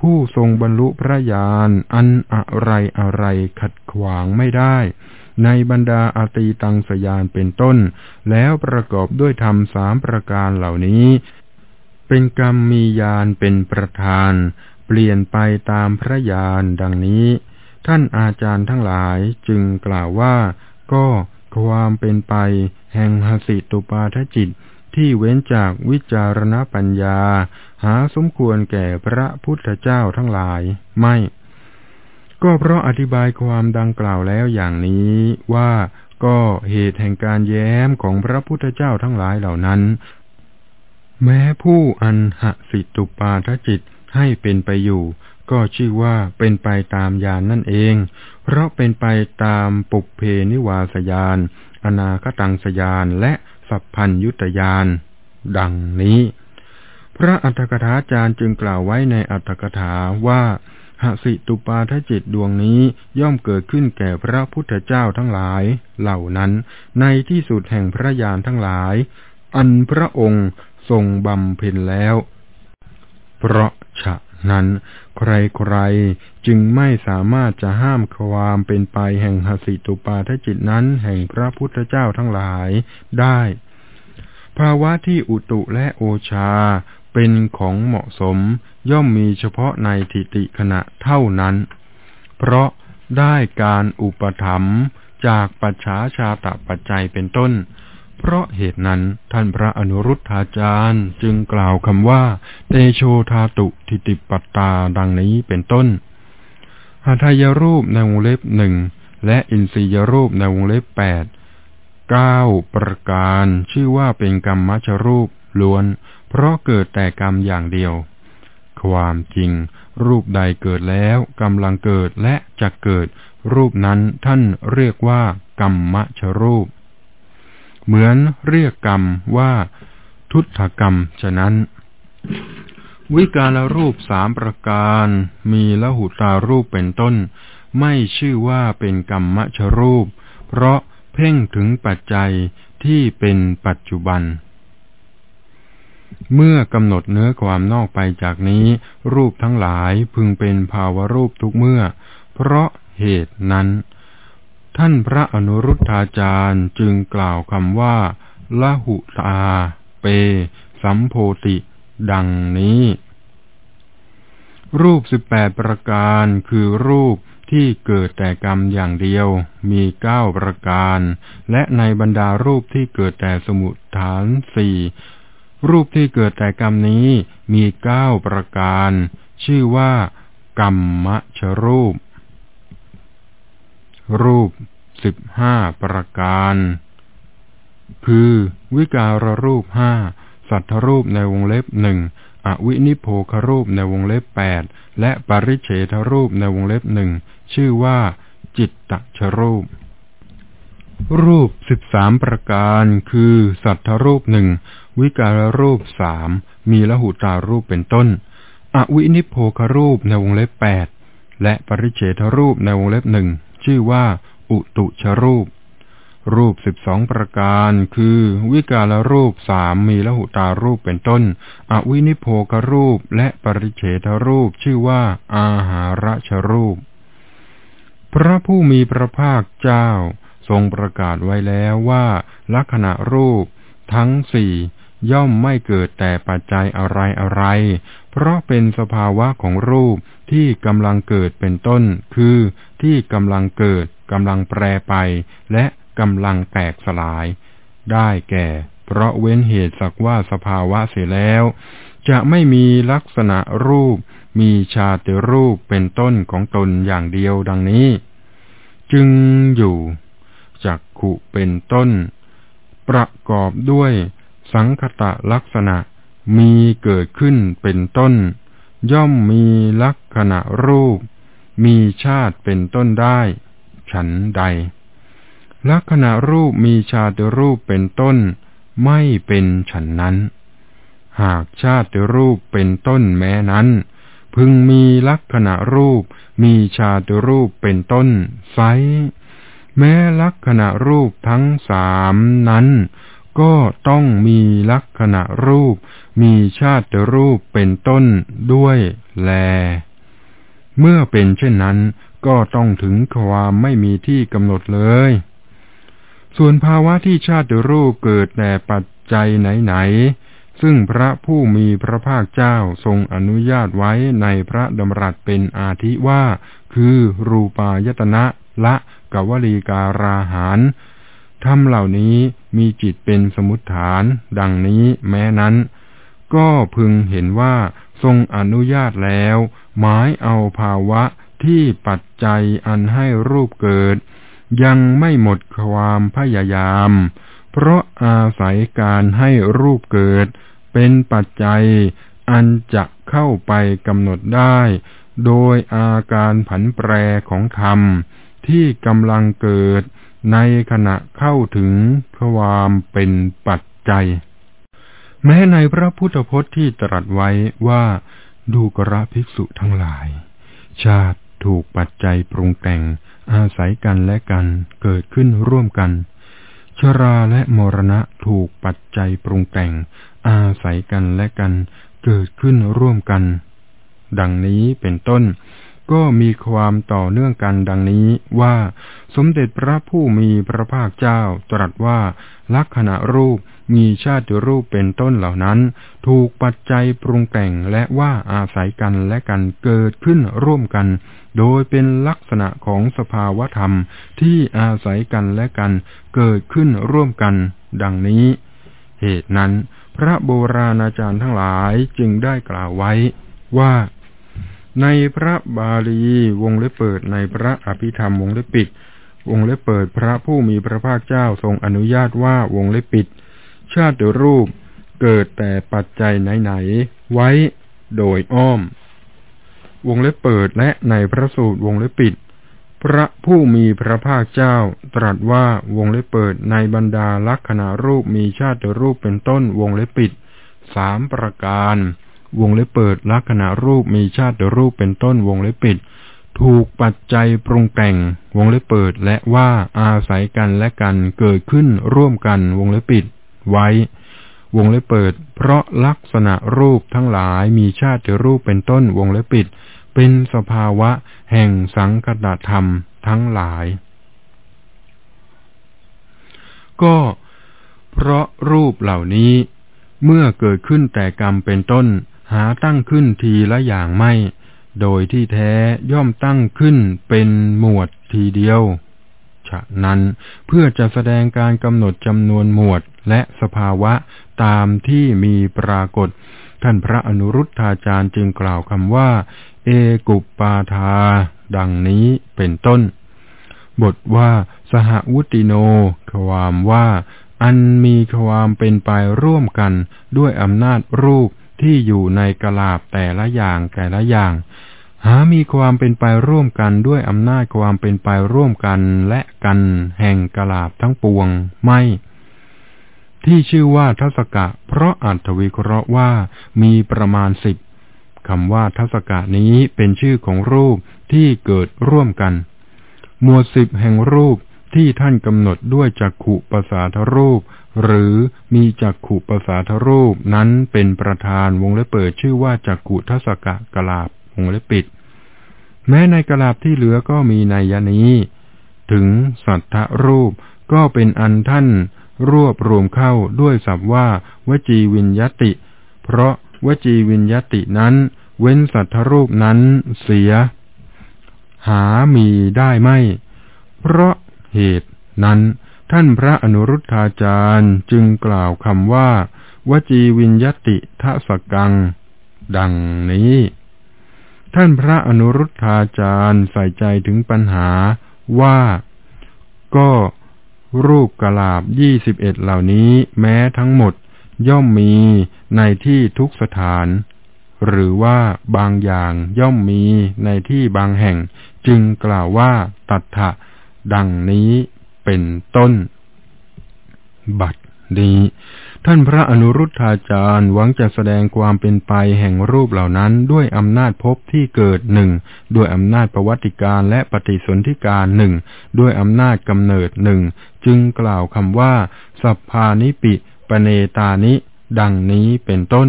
ผู้ทรงบรรลุพระญาณอันอะไรอะไรขัดขวางไม่ได้ ในบรรดาอาตีตังสยานเป็นต้น แล้วประกอบด้วยธรรมสามประการเหล่านี้ เป็นกรรมมียานเป็นประธาน เปลี่ยนไปตามพระญาณดังนี้ ท่านอาจารย์ทั้งหลายจึงกล่าวว่า ก็ความเป็นไป แห่งหสิตุปาทจิต ที่เว้นจากวิจารณปัญญา หาสมควรแก่พระพุทธเจ้าทั้งหลาย ไม่ ก็เพราะอธิบายความดังกล่าวแล้วอย่างนี้ว่าก็เหตุแห่งการแย้มของพระพุทธเจ้าทั้งหลายเหล่านั้น แม้ผู้อันหสิตุปาทจิตให้เป็นไปอยู่ ก็ชื่อว่าเป็นไปตามยานนั่นเอง เพราะเป็นไปตามปุเพนิวาสยานอนาคตังสยานและ สัพพัญยุตยานดังนี้ พระอัฏฐกถาจารย์จึงกล่าวไว้ในอัฏฐกถาว่าหหสิตุปาทจิตดวงนี้ย่อมเกิดขึ้นแก่พระพุทธเจ้าทั้งหลาย เหล่านั้นในที่สุดแห่งพระญาณทั้งหลาย อันพระองค์ทรงบำเพ็ญแล้ว เพราะฉะ นั้น ใครๆจึงไม่สามารถจะห้ามความเป็นไปแห่งหสิตุปาทจิตนั้นแห่งพระพุทธเจ้าทั้งหลายได้ ภาวะที่อุตุและโอชาเป็นของเหมาะสมย่อมมีเฉพาะในทิติขณะเท่านั้น เพราะได้การอุปถัมภ์จากปัจฉาชาตะปัจจัยเป็นต้น เพราะเหตุนั้นท่านพระอนุรุทธาจารย์จึงกล่าวคำว่า เตโชธาตุทิติปัตตาดังนี้เป็นต้นหาทายรูปในวงเล็บหนึ่งและอินทรียรูปในวงเล็บแปดเก้าประการชื่อว่าเป็นกรรมมชรูปล้วน เพราะเกิดแต่กรรมอย่างเดียว ความจริง รูปใดเกิดแล้วกำลังเกิดและจะเกิด รูปนั้นท่านเรียกว่ากรรมชรูป เหมือนเรียกกรรมว่า ทุตถกรรมฉะนั้น วิการรูปสามประการ มีละหุตารูปเป็นต้น ไม่ชื่อว่าเป็นกรรมชรูป เพราะเพ่งถึงปัจจัยที่เป็นปัจจุบัน เมื่อกำหนดเนื้อความนอกไปจากนี้ รูปทั้งหลายพึงเป็นภาวรูปทุกเมื่อ เพราะเหตุนั้น ท่านพระอนุรุทธาจารย์จึงกล่าวคำว่าละหุตาเป สัมโพติ ดังนี้ รูปสิบแปดประการคือรูปที่เกิดแต่กรรมอย่างเดียวมีเก้าประการ และในบรรดารูปที่เกิดแต่สมุทฐานสี่รูปที่เกิดแต่กรรมนี้มีเก้าประการ ชื่อว่ากรรมชรูป รูปสิบห้าประการ คือ วิการรูปห้าสัทธรูปในวงเล็บหนึ่งอวินิโพครูปในวงเล็บแปดและปริเฉทรูปในวงเล็บหนึ่งชื่อว่า จิตตชรูป รูปสิบสามประการคือ สัทธรูปหนึ่งวิการรูปสามมีละหุตารูปเป็นต้น อวินิโพครูปในวงเล็บแปดและปริเฉทรูปในวงเล็บหนึ่ง ชื่อว่าอุตุชรูป รูปสิบสองประการคือ วิการรูปสามมีละหุตารูปเป็นต้น อวินิโพครูปและปริเฉทรูปชื่อว่าอาหารชรูป พระผู้มีพระภาคเจ้า ทรงประกาศไว้แล้วว่าลักษณะรูปทั้งสี่ย่อมไม่เกิดแต่ปัจจัยอะไรอะไร เพราะเป็นสภาวะของรูปที่กำลังเกิดเป็นต้น คือที่กำลังเกิดกำลังแปรไป และกำลังแตกสลาย ได้แก่ เพราะเว้นเหตุสักว่าสภาวะเสียแล้ว จะไม่มีลักษณะรูป มีชาติรูปเป็นต้นของตนอย่างเดียวดังนี้ จึงอยู่จักขุเป็นต้น ประกอบด้วยสังคตะลักษณะ มีเกิดขึ้นเป็นต้น ย่อมมีลักษณะรูป มีชาติเป็นต้นได้ ฉันใด ลักษณะรูปมีชาติรูปเป็นต้น ไม่เป็นฉันนั้น หากชาติรูปเป็นต้นแม้นั้น พึงมีลักษณะรูป มีชาติรูปเป็นต้นไซแม้ลักษณะรูปทั้งสามนั้น ก็ต้องมีลักษณะรูป มีชาติรูปเป็นต้นด้วยแล เมื่อเป็นเช่นนั้นก็ต้องถึงความไม่มีที่กำหนดเลย ส่วนภาวะที่ชาติรูปเกิดแต่ปัจจัยไหนๆ ซึ่งพระผู้มีพระภาคเจ้าทรงอนุญาตไว้ในพระดำรัสเป็นอาทิว่า คือรูปายตนะละกวลีการาหารธรรมเหล่านี้มีจิตเป็นสมุทฐาน ดังนี้แม้นั้น ก็พึงเห็นว่าทรงอนุญาตแล้ว หมายเอาภาวะที่ปัจจัยอันให้รูปเกิด ยังไม่หมดความพยายาม เพราะอาศัยการให้รูปเกิด เป็นปัจจัยอันจะเข้าไปกำหนดได้ โดยอาการผันแปรของธรรมที่กำลังเกิดในขณะเข้าถึงความเป็นปัจจัย แม้ในพระพุทธพจน์ที่ตรัสไว้ว่าดูกระภิกษุทั้งหลาย ชาติถูกปัจจัยปรุงแต่ง อาศัยกันและกันเกิดขึ้นร่วมกัน ชราและมรณะถูกปัจจัยปรุงแต่ง อาศัยกันและกันเกิดขึ้นร่วมกัน ดังนี้เป็นต้น ก็มีความต่อเนื่องกันดังนี้ว่าสมเด็จพระผู้มีพระภาคเจ้าตรัสว่าลักษณะรูปมีชาติรูปเป็นต้นเหล่านั้น ถูกปัจจัยปรุงแต่งและว่าอาศัยกันและกันเกิดขึ้นร่วมกัน โดยเป็นลักษณะของสภาวธรรมที่อาศัยกันและกันเกิดขึ้นร่วมกัน ดังนี้ เหตุนั้น พระโบราณอาจารย์ทั้งหลายจึงได้กล่าวไว้ว่า ในพระบาลีวงเล็บเปิดในพระอภิธรรมวงเล็บปิด วงเล็บเปิดพระผู้มีพระภาคเจ้าทรงอนุญาตว่าวงเล็บปิด ชาติรูปเกิดแต่ปัจจัยไหนๆไว้โดยอ้อม วงเล็บเปิดและในพระสูตรวงเล็บปิด พระผู้มีพระภาคเจ้า ตรัสว่าวงเล็บเปิดในบรรดาลักษณะรูปมีชาติรูปเป็นต้นวงเล็บปิดสามประการ วงเล็บเปิดลักษณะรูปมีชาติรูปเป็นต้นวงเล็บปิด ถูกปัจจัยปรุงแต่ง วงเล็บเปิดและว่าอาศัยกันและกันเกิดขึ้นร่วมกันวงเล็บปิด ไว้ วงเล็บเปิด เพราะลักษณะรูปทั้งหลายมีชาติรูปเป็นต้นวงเล็บปิด เป็นสภาวะแห่งสังคตธรรมทั้งหลาย ก็เพราะรูปเหล่านี้เมื่อเกิดขึ้นแต่กรรมเป็นต้น หาตั้งขึ้นทีละอย่างไม่ โดยที่แท้ย่อมตั้งขึ้นเป็นหมวดทีเดียว ฉะนั้นเพื่อจะแสดงการกำหนดจำนวนหมวดและสภาวะตามที่มีปรากฏ ท่านพระอนุรุทธาจารย์จึงกล่าวคำว่า เอกุปปาทา ดังนี้เป็นต้น บทว่า สหวุติโน ความว่า อันมีความเป็นไปร่วมกันด้วยอำนาจรูป ที่อยู่ในกลาบแต่ละอย่างแต่ละอย่าง หามีความเป็นไปร่วมกันด้วยอำนาจความเป็นไปร่วมกันและกันแห่งกลาบทั้งปวงไม่ที่ชื่อว่าทัศกะ เพราะอัตวิเคราะห์ว่ามีประมาณสิบคำว่าทัศกะนี้เป็นชื่อของรูปที่เกิดร่วมกัน หมวดสิบแห่งรูปที่ท่านกำหนดด้วยจักขุปสาทรูป หรือมีจักขุปสาทรูปนั้นเป็นประธานวงเล็บเปิดชื่อว่าจักขุทัศกะกลาบวงเล็บปิด แม้ในกลาบที่เหลือก็มีในยนี้ ถึงสัทธรูปก็เป็นอันท่านรวบรวมเข้าด้วยศัพท์ว่า วจีวิญญติ เพราะวจีวิญญตินั้น เว้นสัทธรูปนั้นเสีย หามีได้ไม่ เพราะเหตุนั้น ท่านพระอนุรุทธาจารย์จึงกล่าวคำว่า วจีวิญญติทศกัง ดังนี้ ท่านพระอนุรุทธาจารย์ใส่ใจถึงปัญหาว่าก็รูปกลาบยี่สิบเอ็ดเหล่านี้แม้ทั้งหมดย่อมมีในที่ทุกสถาน หรือว่าบางอย่างย่อมมีในที่บางแห่ง จึงกล่าวว่าตัทธะดังนี้ เป็นต้น บัดนี้ท่านพระอนุรุทธาจารย์หวังจะแสดงความเป็นไปแห่งรูปเหล่านั้นด้วยอำนาจภพที่เกิดหนึ่งด้วยอำนาจประวัติการและปฏิสนธิการหนึ่งด้วยอำนาจกำเนิดหนึ่งจึงกล่าวคำว่า สัพพานิปิปเนตานิ ดังนี้เป็นต้น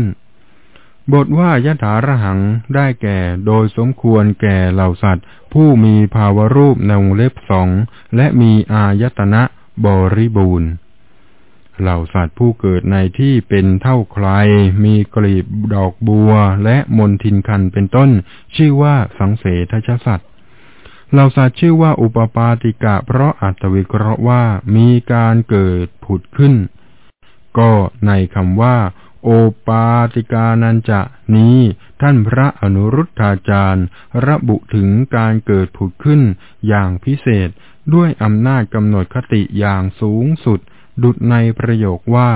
บทว่ายถาระหังได้แก่โดยสมควรแก่เหล่าสัตว์ ผู้มีภาวรูปในวงเล็บสองและมีอายตนะบริบูรณ์ เหล่าสัตว์ผู้เกิดในที่เป็นเท่าใคร มีกลีบดอกบัวและมนทินคันเป็นต้น ชื่อว่าสังเสทชสัตว์เหล่าสัตว์ชื่อว่าอุปปาติกะ เพราะอัตวิเคราะห์ว่ามีการเกิดผุดขึ้น ก็ในคำว่า โอปาติกานันจะนี้ ท่านพระอนุรุทธาจารย์ ระบุถึงการเกิดผุดขึ้นอย่างพิเศษด้วยอำนาจกำหนดคติอย่างสูงสุด ดุดในประโยคว่า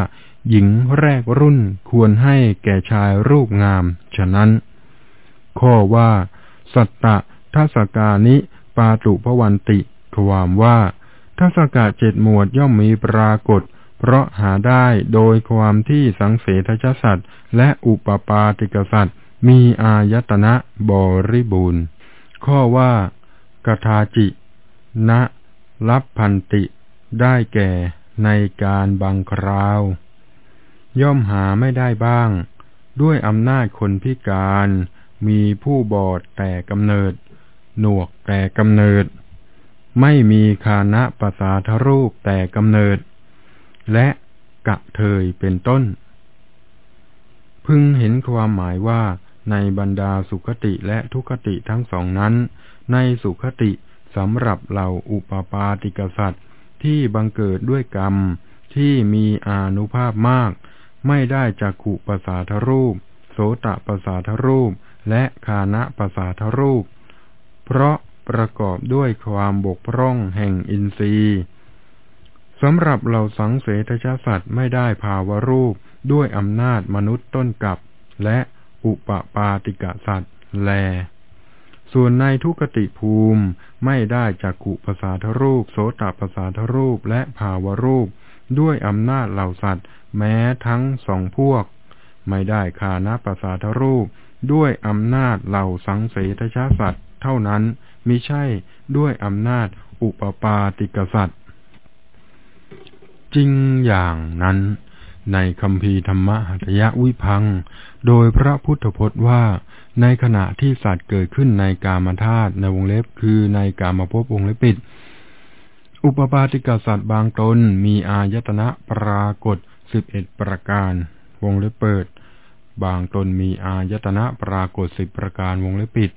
หญิงแรกรุ่นควรให้แก่ชายรูปงาม ฉะนั้น ข้อว่า สัตตะทัศกานิ ปาตุพวันติ ความว่าทัศกาเจ็ดหมวดย่อมมีปรากฏ เพราะหาได้โดยความที่สังเสทชสัตว์และอุปปาติกสัตว์มีอายตนะบริบูรณ์ ข้อว่ากทาจิณรับพันติได้แก่ในการบางคราว ย่อมหาไม่ได้บ้าง ด้วยอำนาจคนพิการ มีผู้บอดแต่กำเนิด หนวกแต่กำเนิด ไม่มีคานะภาษาทรูปแต่กำเนิด และกะเทยเป็นต้น พึงเห็นความหมายว่าในบรรดาสุขติและทุคติทั้งสองนั้น ในสุขติสำหรับเหล่าอุปปาติกษัตริย์ที่บังเกิดด้วยกรรมที่มีอานุภาพมาก ไม่ได้จักขุประสาทรูป โสตประสาทรูป และคานะประสาทรูป เพราะประกอบด้วยความบกพร่องแห่งอินทรีย์ สำหรับเราสังเสทชสัตว์ไม่ได้ภาวรูปด้วยอำนาจมนุษย์ต้นกับ และอุปปาติกะสัตว์แล ส่วนในทุกติภูมิไม่ได้จักขุภาษาทรูป โสตภาษาทรูปและภาวรูป ด้วยอำนาจเหล่าสัตว์ แม้ทั้งสองพวก ไม่ได้คานาภาษาทรูป ด้วยอำนาจเหล่าสังเสทชาสัตว์ เท่านั้นมิใช่ด้วยอำนาจอุปปาติกสัตว์ จริงอย่างนั้นในคำพีธรรมหัตยวิพัง โดยพระพุทธพจน์ว่า ในขณะที่สัตว์เกิดขึ้นในกามธาตุในวงเล็บคือในกามภพวงเล็บปิด อุปปาติกสัตว์บางตนมีอายตนะปรากฏสิบเอ็ดประการ วงเล็บเปิด บางตนมีอายตนะปรากฏสิบประการวงเล็บปิด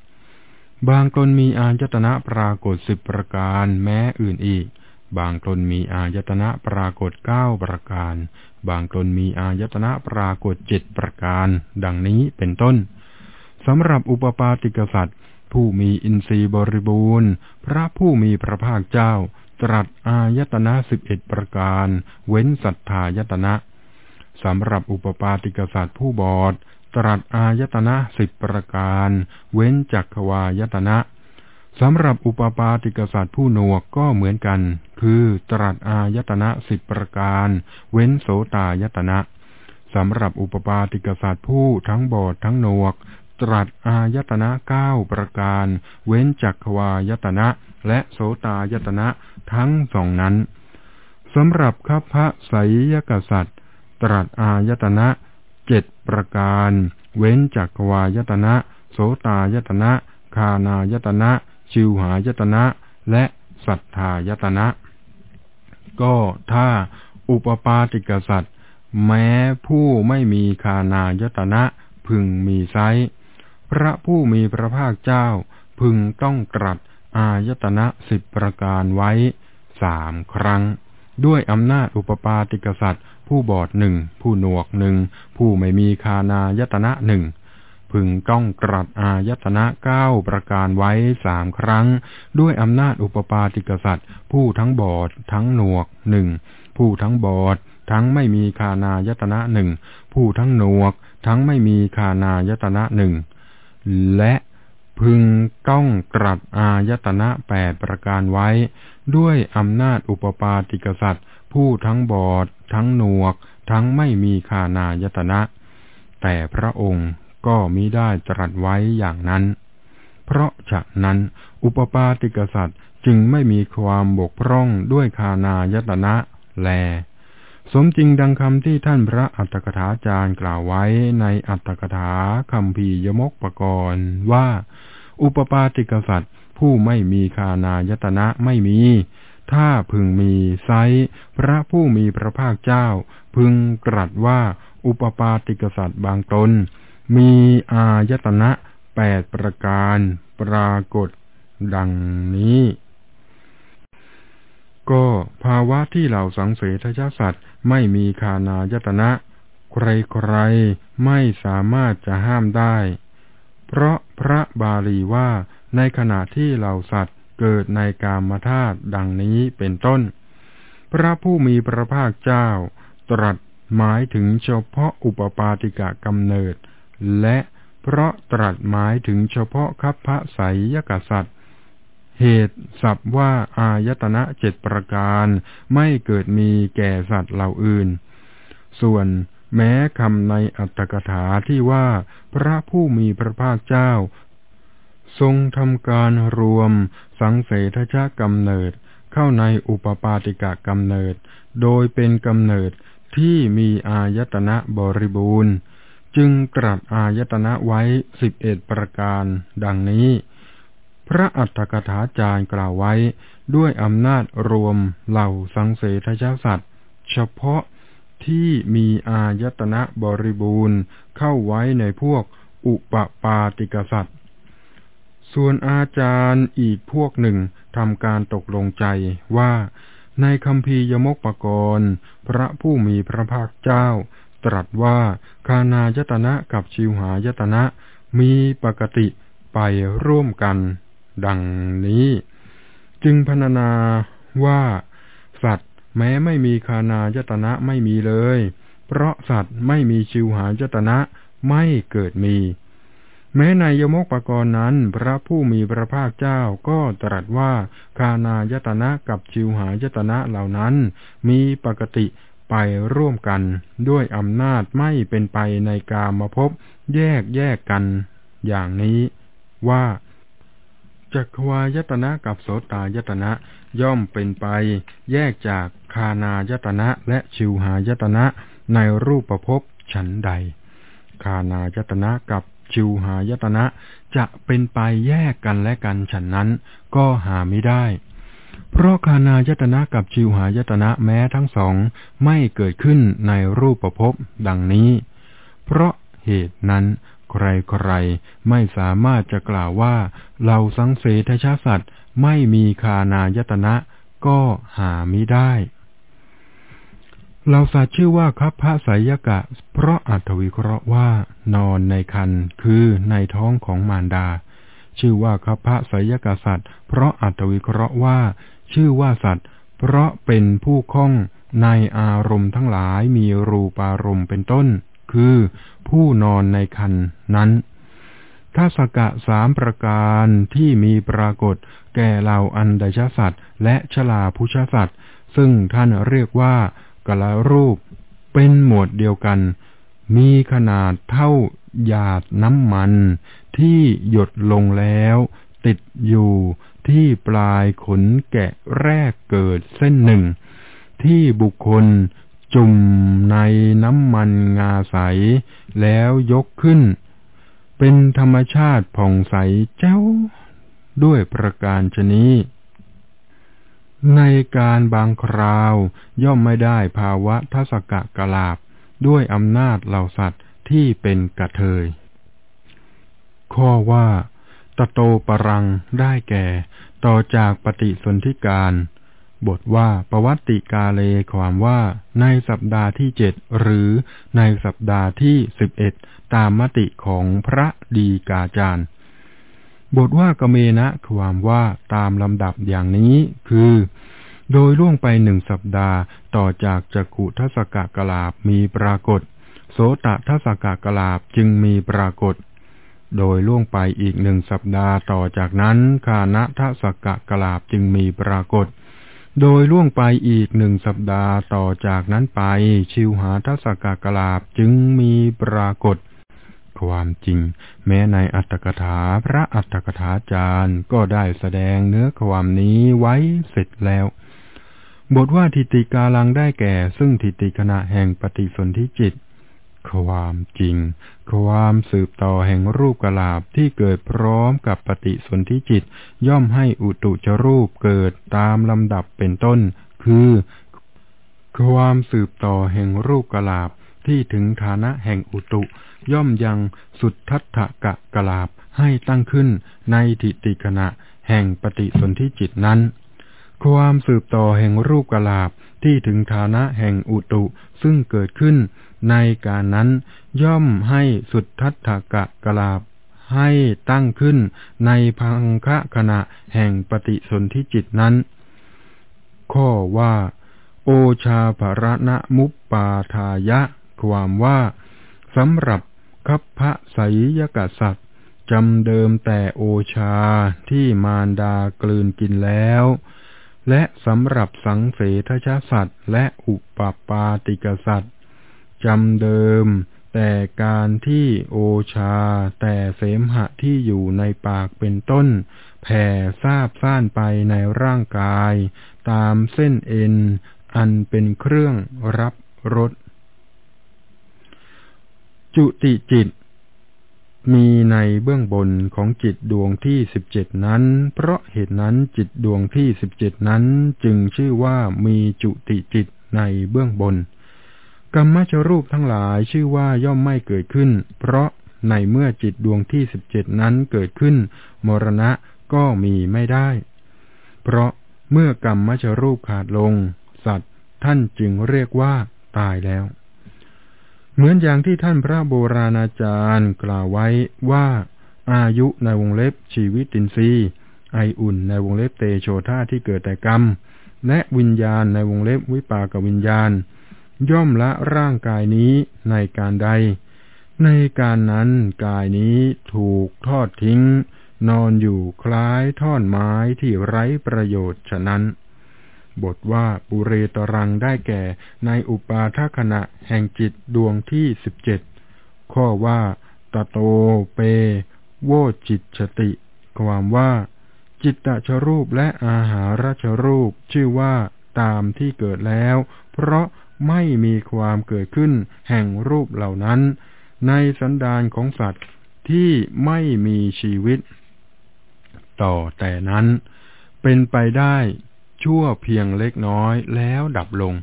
บางตนมีอายตนะปรากฏสิบประการแม้อื่นอีก บางตนมีอายตนะปรากฏเก้าประการ บางตนมีอายตนะปรากฏเจ็ดประการ ดังนี้เป็นต้นสำหรับอุปปาติกษัตริย์ ผู้มีอินทรีย์บริบูรณ์ พระผู้มีพระภาคเจ้า ตรัสอายตนะสิบเอ็ดประการ เว้นสัทธายตนะสำหรับอุปปาติกษัตริย์ผู้บอด ตรัสอายตนะสิบประการ เว้นจักขวายตนะสำหรับอุปปาติกษัตริย์ผู้หนวกก็เหมือนกัน คือตรัสอายตนะสิบประการ เว้นโสตายตนะสำหรับอุปปาติกษัตริย์ผู้ทั้งบอดทั้งหนวก ตรัสอายตนะเก้าประการ เว้นจักขวายตนะ และโสตายตนะทั้งสองนั้นสำหรับคัพพะไสยกษัตริย์ ตรัสอายตนะเจ็ดประการ เว้นจักขวายตนะ โสตายตนะ คานายตนะ ชิวหายตนะ และสัทธายตนะ ก็ถ้าอุปปาติกษัตริย์แม้ผู้ไม่มีคานายตนะพึงมีไซพระผู้มีพระภาคเจ้าพึงต้องตรัสอายตนะสิบประการไว้สามครั้ง ด้วยอำนาจอุปปาติกษัตริย์ ผู้บอดหนึ่งผู้หนวกหนึ่งผู้ไม่มีคานายตนะหนึ่ง พึงต้องกรัดอายตนะเก้าประการไว้สามครั้ง ด้วยอำนาจอุปปาติกษัตริย์ ผู้ทั้งบอดทั้งหนวกหนึ่งผู้ทั้งบอดทั้งไม่มีคานายตนะหนึ่งผู้ทั้งหนวก ทั้งไม่มีคานายตนะหนึ่งและพึงต้องกรัดอายตนะแปดประการไว้ ด้วยอำนาจอุปปาติกษัตริย์ ผู้ทั้งบอด ทั้งหนวก ทั้งไม่มีคานายตนะ แต่พระองค์ ก็มิได้ตรัสไว้อย่างนั้น เพราะฉะนั้น อุปปาติกษัตรจึงไม่มีความบกพร่องด้วยคานายตนะแล สมจริงดังคำที่ท่านพระอัตถกถาจารย์กล่าวไว้ในอัตถกถาคำพียมกปกรณ์ว่า อุปปาติกษัตรผู้ไม่มีคานายตนะไม่มี ถ้าพึงมีไซพระผู้มีพระภาคเจ้า พึงกรัสว่าอุปปาติกษัตริย์บางตน มีอายตนะแปดประการปรากฏดังนี้ ก็ภาวะที่เหล่าสังเสทยสัตว์ไม่มีคานายตนะ ใครๆไม่สามารถจะห้ามได้ เพราะพระบาลีว่าในขณะที่เหล่าสัตว์เกิดในกามธาตุดังนี้เป็นต้น พระผู้มีพระภาคเจ้า ตรัสหมายถึงเฉพาะอุปปาติกะกำเนิด และเพราะตรัสหมายถึงเฉพาะคัพพระไสยกษัตริย์ เหตุสับว่าอายตนะเจ็ดประการไม่เกิดมีแก่สัตว์เหล่าอื่น ส่วนแม้คำในอัตถกถาที่ว่าพระผู้มีพระภาคเจ้า ทรงทำการรวมสังเสทชกำเนิด เข้าในอุปปาติกะกำเนิด โดยเป็นกำเนิดที่มีอายตนะบริบูรณ์ จึงตรัสอายตนะไว้สิบเอ็ดประการ ดังนี้ พระอัฏฐกถาจารย์กล่าวไว้ด้วยอำนาจรวมเหล่าสังเสทชาสัตว์ เฉพาะที่มีอายตนะบริบูรณ์เข้าไว้ในพวกอุปปาติกสัตว์ส่วนอาจารย์อีกพวกหนึ่งทำการตกลงใจว่าในคำพียมกปกรณ์พระผู้มีพระภาคเจ้า ตรัสว่า คานายตนะกับชิวหายตนะมีปกติไปร่วมกัน ดังนี้ จึงพรรณนาว่าสัตว์แม้ไม่มีคานายตนะไม่มีเลย เพราะสัตว์ไม่มีชิวหายตนะไม่เกิดมี แม้ในยมกปกรณ์นั้น พระผู้มีพระภาคเจ้าก็ตรัสว่าคานายตนะกับชิวหายตนะเหล่านั้น มีปกติ ไปร่วมกัน ด้วยอำนาจไม่เป็นไปในกามภพแยกแยกกัน อย่างนี้ว่าจักวายตนะกับโสตายตนะย่อมเป็นไป แยกจากคานายตนะและชิวหายตนะในรูปภพฉันใด คานายตนะกับชิวหายตนะจะเป็นไปแยกกันและกันฉันนั้นก็หาไม่ได้ เพราะคานายตนะกับชิวหายตนะแม้ทั้งสองไม่เกิดขึ้นในรูปประพบดังนี้ เพราะเหตุนั้นใครๆไม่สามารถจะกล่าวว่าเราสังเสทชาสัตว์ไม่มีคานายตนะก็หาไม่ได้เราสัตว์ชื่อว่าคัพพระสายกะ เพราะอัตวิเคราะห์ว่านอนในคันคือในท้องของมารดา ชื่อว่าคัพพระสายกะสัตว์เพราะอัตวิเคราะห์ว่า ชื่อว่าสัตว์ เพราะเป็นผู้คล้องในอารมณ์ทั้งหลายมีรูปารมณ์เป็นต้น คือผู้นอนในคันนั้นทัศกะสามประการที่มีปรากฏแก่เหล่าอันดชสัตว์และชลาพุชสัตว์ ซึ่งท่านเรียกว่ากละรูป เป็นหมวดเดียวกัน มีขนาดเท่าหยาดน้ำมัน ที่หยดลงแล้ว ติดอยู่ ที่ปลายขนแกะแรกเกิดเส้นหนึ่ง ที่บุคคลจุ่มในน้ำมันงาใส แล้วยกขึ้น เป็นธรรมชาติผ่องใสเจ้า ด้วยประการชนี้ ในการบางคราวย่อมไม่ได้ภาวะทศกะกลาบ ด้วยอำนาจเหล่าสัตว์ที่เป็นกระเทย ข้อว่า ตโตปรังได้แก่ ต่อจากปฏิสนธิการ บทว่าประวัติกาเลความว่า ในสัปดาห์ที่เจ็ดหรือในสัปดาห์ที่สิบเอ็ดตามมติของพระดีกาจารย์ บทว่ากเมนะความว่าตามลำดับอย่างนี้คือ โดยล่วงไปหนึ่งสัปดาห์ต่อจากจักุทศกะกลาบมีปรากฏ โสตทัศกะกลาบจึงมีปรากฏ โดยล่วงไปอีกหนึ่งสัปดาห์ต่อจากนั้นคานะทศกะกลาบจึงมีปรากฏ โดยล่วงไปอีกหนึ่งสัปดาห์ต่อจากนั้นไป ชิวหาทศกะกลาบจึงมีปรากฏ ความจริง แม้ในอัตถกถาพระอัตถกถาจารย์ก็ได้แสดงเนื้อความนี้ไว้เสร็จแล้ว บทว่าทิติกาลังได้แก่ซึ่งทิติขณะแห่งปฏิสนธิจิต ความจริง ความสืบต่อแห่งรูปกลาบที่เกิดพร้อมกับปฏิสนธิจิต ย่อมให้อุตุจรูปเกิดตามลำดับเป็นต้น คือ ความสืบต่อแห่งรูปกลาบที่ถึงฐานะแห่งอุตุ ย่อมยังสุดทัตถกะกลาบให้ตั้งขึ้นในทิติขณะแห่งปฏิสนธิจิตนั้น ความสืบต่อแห่งรูปกลาบที่ถึงฐานะแห่งอุตุซึ่งเกิดขึ้น ในการนั้นย่อมให้สุดทัตถกะกลาบให้ตั้งขึ้นในพังคะขณะแห่งปฏิสนธิจิตนั้น ข้อว่า โอชาภรณะมุปปาทายะ ความว่าสำหรับคัพพะไสยกษัตริย์จำเดิมแต่โอชาที่มารดากลืนกินแล้ว และสำหรับสังเสทชสัตว์และอุปปาติกษัตริย์ จำเดิม แต่การที่โอชา แต่เสมหะที่อยู่ในปากเป็นต้น แผ่ซาบซ่านไปในร่างกาย ตามเส้นเอ็น อันเป็นเครื่องรับรสจุติจิต มีในเบื้องบนของจิตดวงที่สิบเจ็ดนั้น เพราะเหตุนั้นจิตดวงที่สิบเจ็ดนั้นจึงชื่อว่ามีจุติจิตในเบื้องบน กรรมชรูปทั้งหลายชื่อว่าย่อมไม่เกิดขึ้น เพราะในเมื่อจิตดวงที่สิบเจ็ดนั้นเกิดขึ้น มรณะก็มีไม่ได้ เพราะเมื่อกรรมชรูปขาดลง สัตว์ท่านจึงเรียกว่าตายแล้ว เหมือนอย่างที่ท่านพระโบราณอาจารย์กล่าวไว้ว่า อายุในวงเล็บชีวิตินทรีย์ ไออุ่นในวงเล็บเตโชธาที่เกิดแต่กรรม และวิญญาณในวงเล็บวิปากวิญญาณ ย่อมละร่างกายนี้ในการใด ในการนั้นกายนี้ถูกทอดทิ้ง นอนอยู่คล้ายท่อนไม้ที่ไร้ประโยชน์ฉะนั้น บทว่าปุเรตรังได้แก่ในอุปาทขณะแห่งจิตดวงที่สิบเจ็ดข้อว่าตโตเป โวจิตชติ ความว่า จิตตชรูปและอาหารชรูปชื่อว่าตามที่เกิดแล้ว เพราะ ไม่มีความเกิดขึ้นแห่งรูปเหล่านั้น ในสันดานของสัตว์ที่ไม่มีชีวิต ต่อแต่นั้น เป็นไปได้ชั่วเพียงเล็กน้อยแล้วดับลง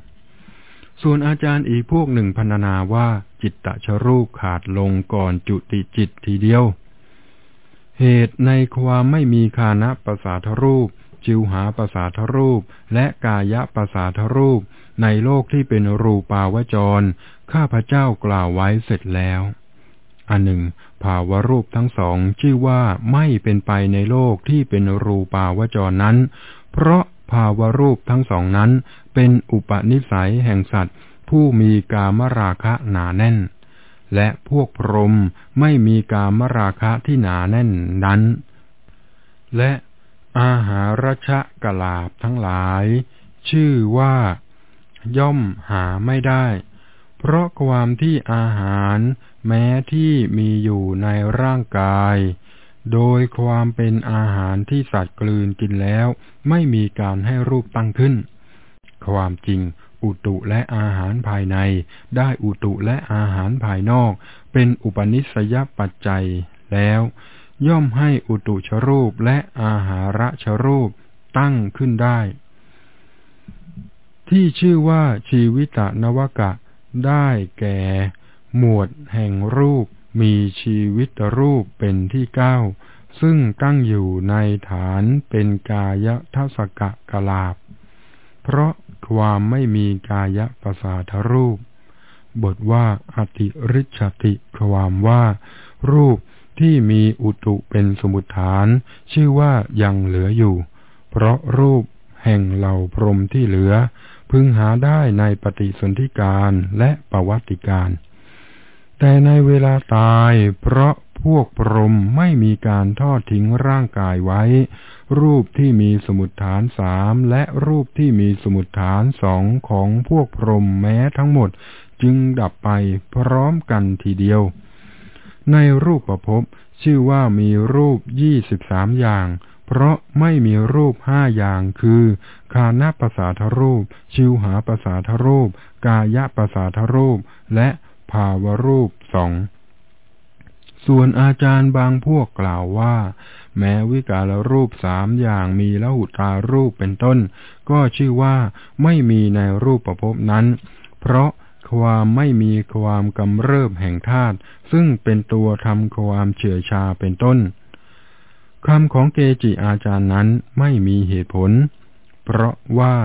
ส่วนอาจารย์อีกพวกหนึ่งพรรณนาว่าจิตตะชรูปขาดลงก่อนจุติจิตทีเดียว เหตุในความไม่มีคานะประสาทรูป จิวหาประสาทรูป และกายะประสาทรูป ในโลกที่เป็นรูปาวจร ข้าพเจ้ากล่าวไว้เสร็จแล้ว อันหนึ่ง ภาวรูปทั้งสองชื่อว่าไม่เป็นไปในโลกที่เป็นรูปาวจรนั้น เพราะภาวรูปทั้งสองนั้น เป็นอุปนิสัยแห่งสัตว์ ผู้มีกามราคะหนาแน่น และพวกพรหมไม่มีกามราคะที่หนาแน่นนั้น และอาหารชะกลาบทั้งหลาย ชื่อว่า ย่อมหาไม่ได้ เพราะความที่อาหารแม้ที่มีอยู่ในร่างกาย โดยความเป็นอาหารที่สัตว์กลืนกินแล้ว ไม่มีการให้รูปตั้งขึ้น ความจริง อุตุและอาหารภายใน ได้อุตุและอาหารภายนอก เป็นอุปนิสัยปัจจัยแล้ว ย่อมให้อุตุชรูปและอาหาระชรูปตั้งขึ้นได้ ที่ชื่อว่าชีวิตนวกะ ได้แก่ หมวดแห่งรูปมีชีวิตรูปเป็นที่เก้า ซึ่งตั้งอยู่ในฐานเป็นกายทัศกะกลาบ เพราะความไม่มีกายประสาทรูป บทว่าอติริชติความว่า รูปที่มีอุตุเป็นสมุทฐาน ชื่อว่ายังเหลืออยู่ เพราะรูปแห่งเหล่าพรมที่เหลือ พึงหาได้ในปฏิสนธิการและประวัติการ แต่ในเวลาตายเพราะพวกพรหมไม่มีการทอดทิ้งร่างกายไว้ รูปที่มีสมุดฐานสามและรูปที่มีสมุดฐานสองของพวกพรหมแม้ทั้งหมดจึงดับไปพร้อมกันทีเดียว ในรูปประพบชื่อว่ามีรูปยี่สิบสามอย่าง เพราะไม่มีรูปห้าอย่างคือ คานาปสาทรูป ชิวหาปสาทรูป กายะปสาทรูป และภาวรูปสองส่วนอาจารย์บางพวกกล่าวว่า แม้วิกาลรูปสามอย่างมีละหุตารูปเป็นต้น ก็ชื่อว่าไม่มีในรูปประพบนั้น เพราะความไม่มีความกำเริบแห่งธาตุซึ่งเป็นตัวทำความเฉื่อยชาเป็นต้น คำของเกจิอาจารย์นั้นไม่มีเหตุผล เพราะว่า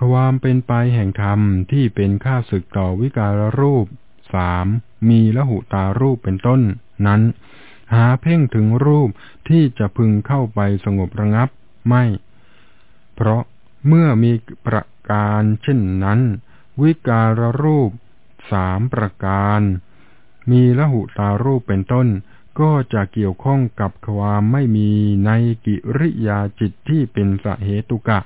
ความเป็นไปแห่งธรรมที่เป็นค่าศึกต่อวิการรูปสามมีละหุตารูปเป็นต้น นั้น หาเพ่งถึงรูปที่จะพึงเข้าไปสงบระงับไม่ เพราะเมื่อมีประการเช่นนั้น วิการรูปสามประการ มีละหุตารูปเป็นต้น ก็จะเกี่ยวข้องกับความไม่มีในกิริยาจิตที่เป็นสเหตุกะ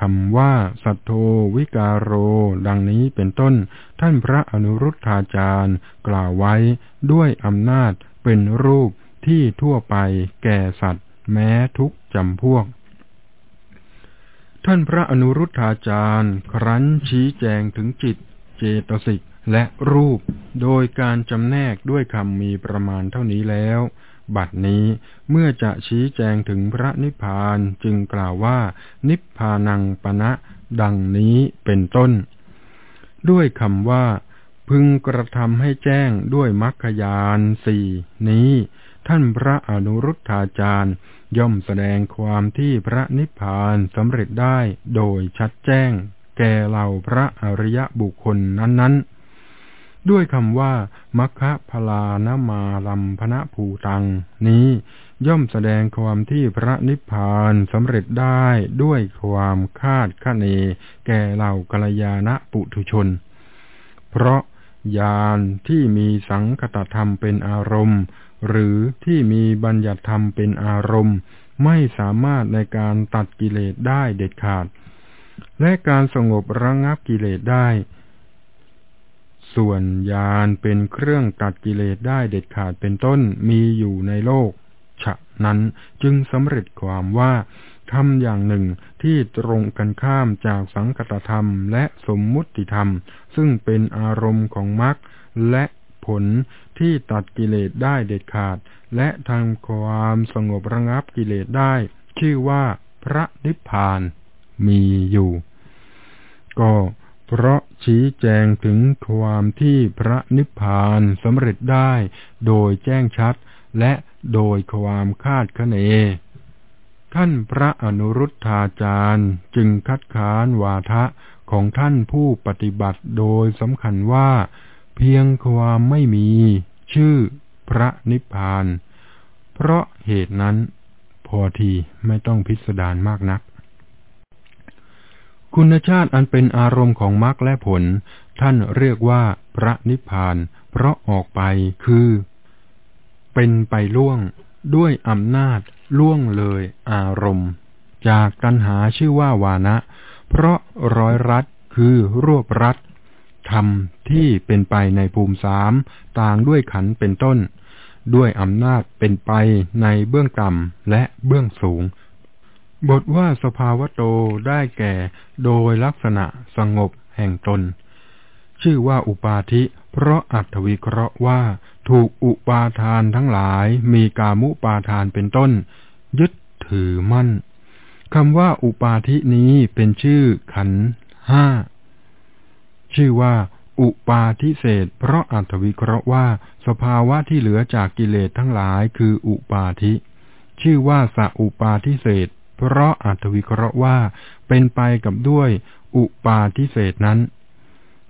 คำว่า สัตโธวิกาโร ดังนี้เป็นต้น ท่านพระอนุรุทธาจารย์ กล่าวไว้ด้วยอำนาจเป็นรูปที่ทั่วไปแก่สัตว์ แม้ทุกจำพวก ท่านพระอนุรุทธาจารย์ ครั้นชี้แจงถึงจิต เจตสิกและรูป โดยการจำแนกด้วยคำมีประมาณเท่านี้แล้ว บัดนี้เมื่อจะชี้แจงถึงพระนิพพานจึงกล่าวว่า นิพพานังปณะดังนี้เป็นต้น ด้วยคำว่า พึงกระทำให้แจ้งด้วยมรรคยานสี่นี้ ท่านพระอนุรุทธาจารย์ ย่อมแสดงความที่พระนิพพานสำเร็จได้โดยชัดแจ้ง แก่เหล่าพระอริยบุคคลนั้นๆ ด้วยคำว่า มัคคะพลานมาลัมพนะภูตัง นี้ย่อมแสดงความที่พระนิพพานสำเร็จได้ด้วยความคาดคะเน แก่เหล่ากัลยาณปุถุชน เพราะญาณที่มีสังคตธรรมเป็นอารมณ์ หรือที่มีบัญญัติธรรมเป็นอารมณ์ ไม่สามารถในการตัดกิเลสได้เด็ดขาด และการสงบระงับกิเลสได้ ส่วนญาณเป็นเครื่องตัดกิเลสได้เด็ดขาดเป็นต้นมีอยู่ในโลก ฉะนั้นจึงสำเร็จความว่าทำอย่างหนึ่งที่ตรงกันข้ามจากสังคตธรรมและสมมุติธรรม ซึ่งเป็นอารมณ์ของมรรคและผลที่ตัดกิเลสได้เด็ดขาด และทำความสงบระงับกิเลสได้ ชื่อว่าพระนิพพาน มีอยู่ ก็เพราะชี้แจงถึงความที่พระนิพพานสำเร็จได้โดยแจ้งชัดและโดยความคาดคะเน ท่านพระอนุรุทธาจารย์จึงคัดค้านวาทะของท่านผู้ปฏิบัติโดยสำคัญว่า เพียงความไม่มี ชื่อพระนิพพาน เพราะเหตุนั้น พอทีไม่ต้องพิสดารมากนัก คุณชาติอันเป็นอารมณ์ของมรรคและผล ท่านเรียกว่าพระนิพพาน เพราะออกไปคือ เป็นไปล่วง ด้วยอำนาจล่วงเลยอารมณ์ จากตัณหาชื่อว่าวานะ เพราะร้อยรัดคือรวบรัดธรรมที่เป็นไปในภูมิสามต่างด้วยขันเป็นต้น ด้วยอำนาจเป็นไปในเบื้องต่ำและเบื้องสูง บทว่าสภาวะโตได้แก่โดยลักษณะสงบแห่งตน ชื่อว่าอุปาทิเพราะอัตวิเคราะห์ว่า ถูกอุปาทานทั้งหลายมีกามุปาทานเป็นต้น ยึดถือมั่นคำว่าอุปาทินี้เป็นชื่อขันห้า ชื่อว่า อุปาทิเศษ เพราะอัตวิเคราะห์ว่า สภาวะที่เหลือจากกิเลสทั้งหลายคืออุปาทิชื่อว่าสัอุปาทิเศษ เพราะอัตวิเคราะห์ว่าเป็นไปกับด้วยอุปาทิเศษนั้น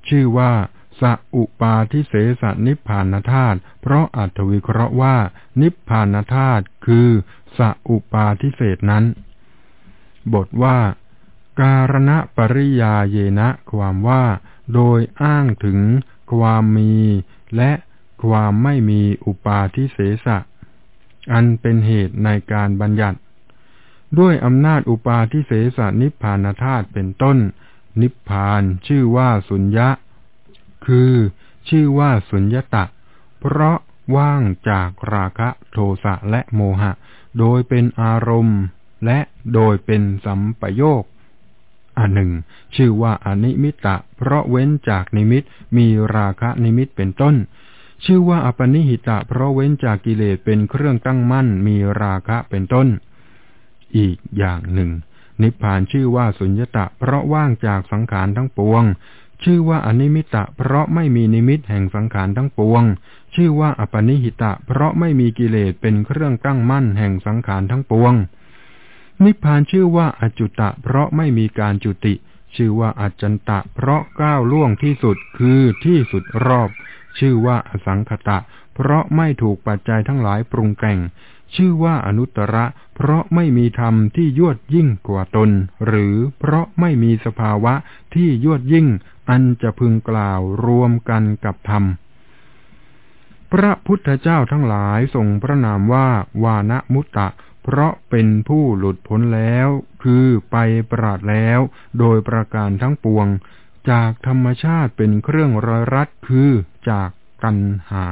ชื่อว่าสัอุปาทิเสสนิพพานธาตุเพราะอัตวิเคราะห์ว่า นิพพานธาตุคือสัอุปาทิเศษนั้น บทว่า การณปริยาเยนะความว่า โดยอ้างถึงความมีและความไม่มีอุปาทิเสสะ อันเป็นเหตุในการบัญญัติ ด้วยอำนาจอุปาทิเสสนิพพานธาตุเป็นต้น นิพพานชื่อว่าสุญญะ คือชื่อว่าสุญญตะ เพราะว่างจากราคะโทสะและโมหะ โดยเป็นอารมณ์ และโดยเป็นสัมปโยคอันหนึ่ง ชื่อว่าอนิมิตะ เพราะเว้นจากนิมิตมีราคะนิมิตเป็นต้น ชื่อว่าอัปปณิหิตะ เพราะเว้นจากกิเลสเป็นเครื่องตั้งมั่นมีราคะเป็นต้น อีกอย่างหนึ่ง นิพพานชื่อว่าสุญญตะ เพราะว่างจากสังขารทั้งปวง ชื่อว่าอนิมิตะ เพราะไม่มีนิมิตแห่งสังขารทั้งปวง ชื่อว่าอัปปณิหิตะ เพราะไม่มีกิเลสเป็นเครื่องตั้งมั่นแห่งสังขารทั้งปวง นิพพานชื่อว่าอจุตะ เพราะไม่มีการจุติ ชื่อว่าอจันตะ เพราะก้าวล่วงที่สุดคือที่สุดรอบ ชื่อว่าอสังคตะ เพราะไม่ถูกปัจจัยทั้งหลายปรุงแต่ง ชื่อว่าอนุตตระ เพราะไม่มีธรรมที่ยวดยิ่งกว่าตน หรือเพราะไม่มีสภาวะที่ยวดยิ่ง อันจะพึงกล่าวรวมกันกับธรรม พระพุทธเจ้าทั้งหลายทรงพระนามว่าวานมุตตะ เพราะเป็นผู้หลุดพ้นแล้ว คือไปปราดแล้ว โดยประการทั้งปวง จากธรรมชาติเป็นเครื่องรอยรัดคือจากกันหา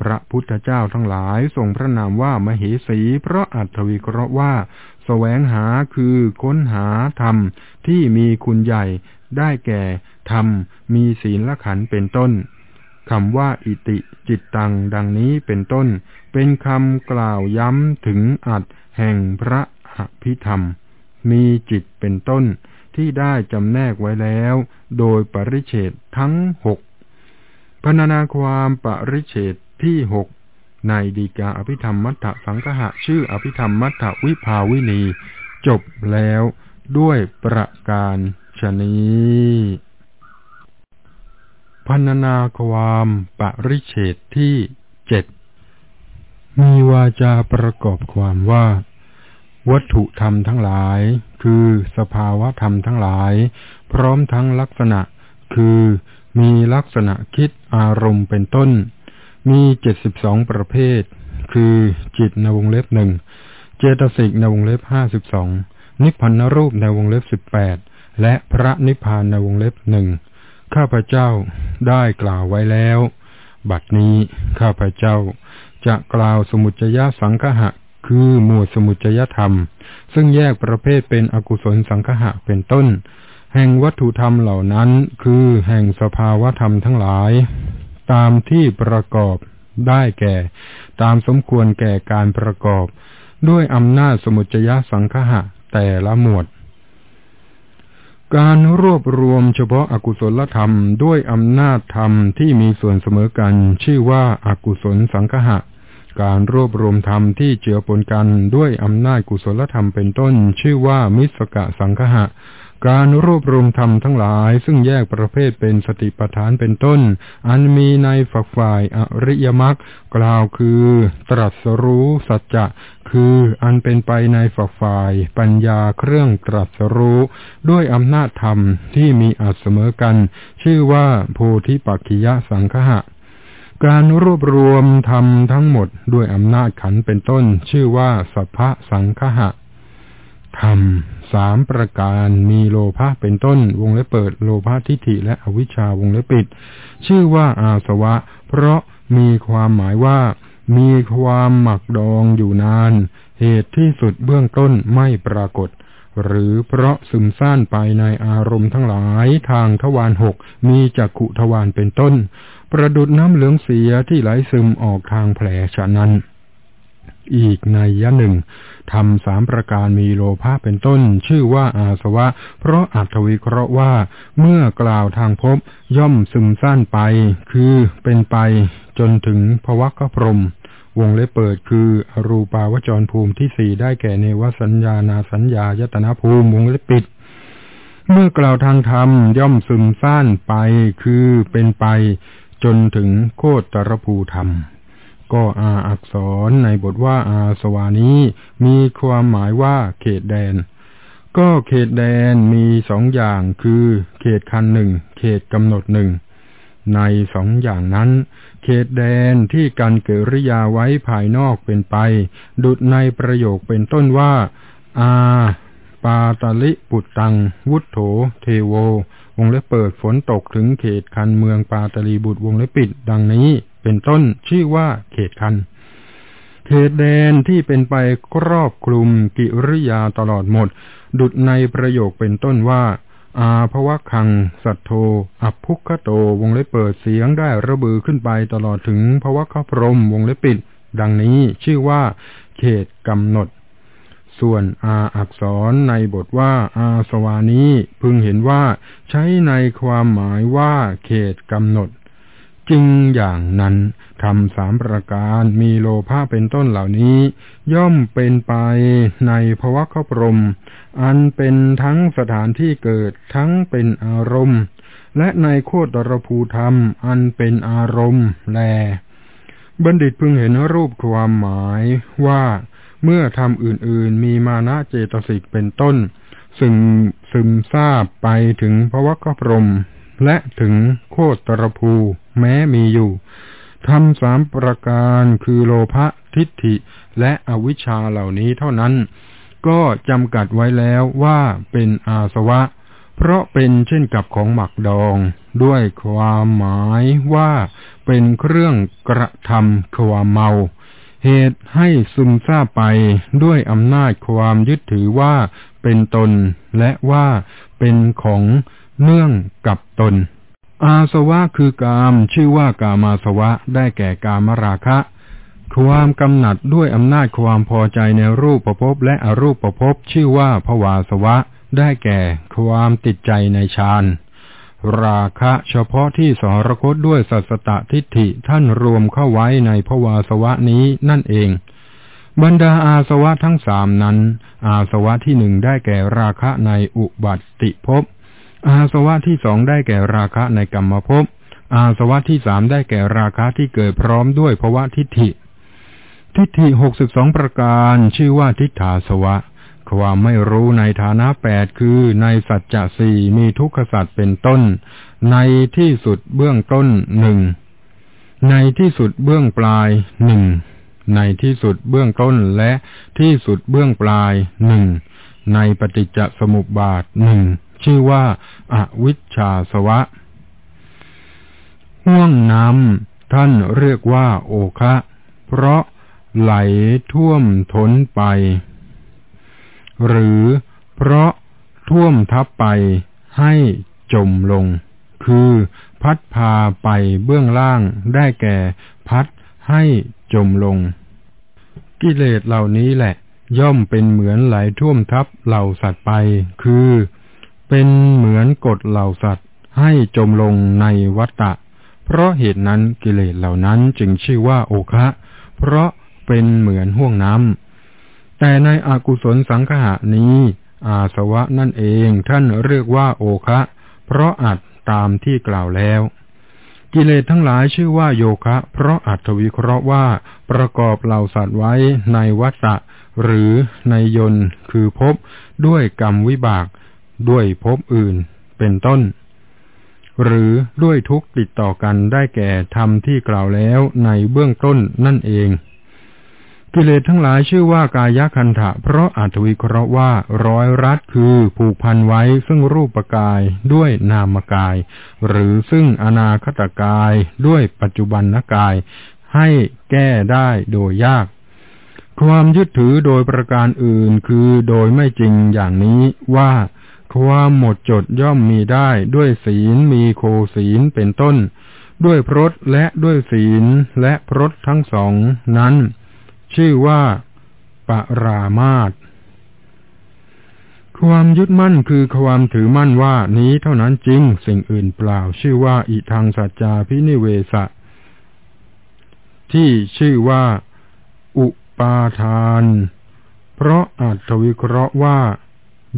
พระพุทธเจ้าทั้งหลายทรงพระนามว่ามเหสี เพราะอัตถวิเคราะห์ว่าสแสวงหาคือค้นหาธรรมที่มีคุณใหญ่ได้แก่ธรรมมีศีลขันเป็นต้นคำว่าอิติจิตตังดังนี้เป็นต้น เป็นคำกล่าวย้ำถึงอัดแห่งพระอภิธรรม มีจิตเป็นต้นที่ได้จำแนกไว้แล้ว โดยปริเฉดทั้งหกพรรณนาความปริเฉด ที่หกในดีกาอภิธรรมมัทธสังหะชื่ออภิธรรมมัทธวิภาวินีจบแล้วด้วยประการชนีพันนาความปริเฉดที่เจ็ดมีวาจาประกอบความว่า วัตถุธรรมทั้งหลาย คือสภาวะธรรมทั้งหลาย พร้อมทั้งลักษณะ คือมีลักษณะคิดอารมณ์เป็นต้น มีเจ็ดสิบสองประเภท คือจิตในวงเล็บหนึ่งเจตสิกในวงเล็บห้าสิบสองนิพพานรูปในวงเล็บสิบแปดและพระนิพพานในวงเล็บหนึ่งข้าพเจ้าได้กล่าวไว้แล้ว บัดนี้ข้าพเจ้าจะกล่าวสมุจยสังคหะ คือหมวดสมุจยธรรม ซึ่งแยกประเภทเป็นอกุศลสังคหะเป็นต้น แห่งวัตถุธรรมเหล่านั้น คือแห่งสภาวธรรมทั้งหลาย ตามที่ประกอบได้แก่ ตามสมควรแก่การประกอบ ด้วยอำนาจสมุจยสังคหะแต่ละหมวด การรวบรวมเฉพาะอากุศลธรรมด้วยอำนาจธรรมที่มีส่วนเสมอกัน ชื่อว่าอากุศลสังคหะ การรวบรวมธรรมที่เจือปนกันด้วยอำนาจกุศลธรรมเป็นต้น ชื่อว่ามิสกะสังคหะ การรวบรวมธรรมทั้งหลาย ซึ่งแยกประเภทเป็นสติปัฏฐานเป็นต้น อันมีในฝักฝ่ายอริยมรรคกล่าวคือ ตรัสรู้สัจจะคืออันเป็นไปในฝักฝ่าย ปัญญาเครื่องตรัสรู้ ด้วยอำนาจธรรมที่มีอัเสมอกัน ชื่อว่าโพธิปักขิยสังคหะการรวบรวมธรรมทั้งหมดด้วยอำนาจขันเป็นต้น ชื่อว่าสัพพะสังคหะธรรม สามประการมีโลภะเป็นต้น วงเล็บเปิดโลภะทิฏฐิและอวิชชาวงเล็บปิด ชื่อว่าอาสวะ เพราะมีความหมายว่า มีความหมักดองอยู่นาน เหตุที่สุดเบื้องต้นไม่ปรากฏ หรือเพราะซึมซ่านไปในอารมณ์ทั้งหลายทางทวารหกมีจักขุทวารเป็นต้น ประดุดน้ำเหลืองเสียที่ไหลซึมออกทางแผลฉะนั้น อีกในยะหนึ่งทำสามประการมีโลภะเป็นต้น ชื่อว่าอาสวะ เพราะอัตวิเคราะห์ว่า เมื่อกล่าวทางพบย่อมซึมสั้นไป คือเป็นไปจนถึงภวัคพรมวงเล็บเปิดคืออรูปาวจรภูมิที่สี่ได้แก่เนวสัญญานาสัญญายตนาภูมิวงเล็บปิด เมื่อกล่าวทางธรรมย่อมซึมสั้นไป คือเป็นไปจนถึงโคตรภูธรรม ก็อาอักษรในบทว่าอาสวานี้ มีความหมายว่าเขตแดน ก็เขตแดนมีสองอย่างคือ เขตคันหนึ่งเขตกำหนดหนึ่งในสองอย่างนั้น เขตแดนที่การเกิริยาไว้ภายนอกเป็นไป ดุดในประโยคเป็นต้นว่า อาปาตาลิปุตตัง วุฒโธเทโว วงเล็บเปิดฝนตกถึงเขตคันเมืองปาตาลีบุตรวงเล็บปิด ดังนี้ เป็นต้นชื่อว่าเขตคัน เขตแดนที่เป็นไปครอบคลุมกิริยาตลอดหมด ดุดในประโยคเป็นต้นว่า อาภวะคัง สัตโธอัพุคโตวงเล็บเปิดเสียงได้ระบือขึ้นไปตลอดถึงภวะคพรมวงเล็บปิด ดังนี้ชื่อว่า เขตกำหนดส่วนอาอักษรในบทว่า อาสวานี้พึงเห็นว่า ใช้ในความหมายว่า เขตกำหนด จึงอย่างนั้นทำสามประการมีโลภะเป็นต้นเหล่านี้ ย่อมเป็นไปในภวะขพรม อันเป็นทั้งสถานที่เกิดทั้งเป็นอารมณ์ และในโคตรภูธรรม อันเป็นอารมณ์แล บัณฑิตพึงเห็นรูปความหมายว่าเมื่อทำอื่นๆ มีมานะเจตสิกเป็นต้น ซึ่งซึมซาบไปถึงภวะขพรม และถึงโคตรภู แม้มีอยู่ทำสามประการคือโลภะทิฏฐิและอวิชชาเหล่านี้เท่านั้น ก็จำกัดไว้แล้วว่าเป็นอาสวะ เพราะเป็นเช่นกับของหมักดอง ด้วยความหมายว่าเป็นเครื่องกระทำความเมา เหตุให้ซึมซาบไปด้วยอำนาจความยึดถือว่าเป็นตนและว่าเป็นของเนื่องกับตน อาสวะคือกาม ชื่อว่ากามาสวะ ได้แก่กามราคะ ความกำหนัดด้วยอำนาจความพอใจในรูปประพบและอรูปประพบชื่อว่าภวาสวะ ได้แก่ความติดใจในฌานราคะเฉพาะที่สรคตด้วยสัสตทิฏฐิท่านรวมเข้าไว้ในภวาสวะนี้นั่นเอง บรรดาอาสวะทั้งสามนั้น อาสวะที่หนึ่งได้แก่ราคะในอุบัติภพ อาสวะที่สองได้แก่ราคะในกรรมภพ อาสวะที่สามได้แก่ราคะที่เกิดพร้อมด้วยภวะทิฏฐิ ทิฏฐิหกสิบสองประการชื่อว่าทิฏฐาสวะ ความไม่รู้ในฐานะแปดคือในสัจจะสี่มีทุกขสัจเป็นต้น ในที่สุดเบื้องต้นหนึ่ง ในที่สุดเบื้องปลายหนึ่ง ในที่สุดเบื้องต้นและที่สุดเบื้องปลายหนึ่ง ในปฏิจจสมุปบาทหนึ่ง ชื่อว่าอาวิชชาสวะ ห่วงน้ำท่านเรียกว่าโอคะ เพราะไหลท่วมทนไป หรือเพราะท่วมทับไปให้จมลง คือพัดพาไปเบื้องล่างได้แก่พัดให้จมลง กิเลสเหล่านี้แหละ ย่อมเป็นเหมือนไหลท่วมทับเหล่าสัตว์ไป คือ เป็นเหมือนกฎเหล่าสัตว์ให้จมลงในวัฏฏะเพราะเหตุนั้นกิเลสเหล่านั้นจึงชื่อว่าโอคะ เพราะเป็นเหมือนห่วงน้ำ แต่ในอกุศลสังขะนี้ อาสวะนั่นเองท่านเรียกว่าโอคะ เพราะอัดตามที่กล่าวแล้ว กิเลสทั้งหลายชื่อว่าโยคะ เพราะอัตวิเคราะห์ว่าประกอบเหล่าสัตว์ไว้ในวัฏฏะหรือในยนคือพบด้วยกรรมวิบาก ด้วยภพอื่นเป็นต้น หรือด้วยทุกติดต่อกันได้แก่ธรรมที่กล่าวแล้วในเบื้องต้นนั่นเอง กิเลสทั้งหลายชื่อว่ากายคันธะเพราะอาจวิเคราะห์ว่าร้อยรัดคือผูกพันไว้ซึ่งรูปกายด้วยนามกาย หรือซึ่งอนาคตกายด้วยปัจจุบันนกาย ให้แก้ได้โดยยากความยึดถือโดยประการอื่นคือโดยไม่จริงอย่างนี้ว่า ความหมดจดย่อมมีได้ด้วยศีลมีโคศีลเป็นต้น ด้วยพรตและด้วยศีลและพรตทั้งสองนั้น ชื่อว่าปรามาตความยึดมั่นคือความถือมั่นว่านี้เท่านั้นจริง สิ่งอื่นเปล่า ชื่อว่าอิทางสัจจาพินิเวสะ ที่ชื่อว่า อุปาทาน เพราะอาจวิเคราะห์ว่า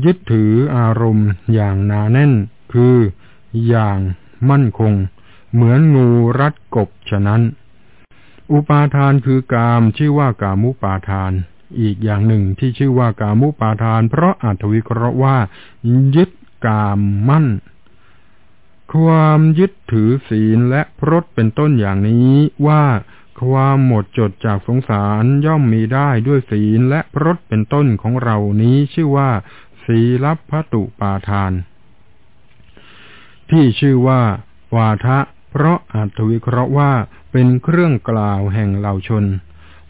ยึดถืออารมณ์อย่างหนาแน่น คืออย่างมั่นคง เหมือนงูรัดกบฉะนั้น อุปาทานคือกามชื่อว่ากามุปาทาน อีกอย่างหนึ่งที่ชื่อว่ากามุปาทาน เพราะอัตวิเคราะห์ว่า ยึดกามมั่น ความยึดถือศีลและพรตเป็นต้นอย่างนี้ว่าความหมดจดจากสงสารย่อมมีได้ด้วยศีลและพรตเป็นต้นของเรานี้ชื่อว่า ศีลับพตุปาทาน ที่ชื่อว่า วาทะ เพราะอัตวิเคราะห์ว่าเป็นเครื่องกล่าวแห่งเหล่าชน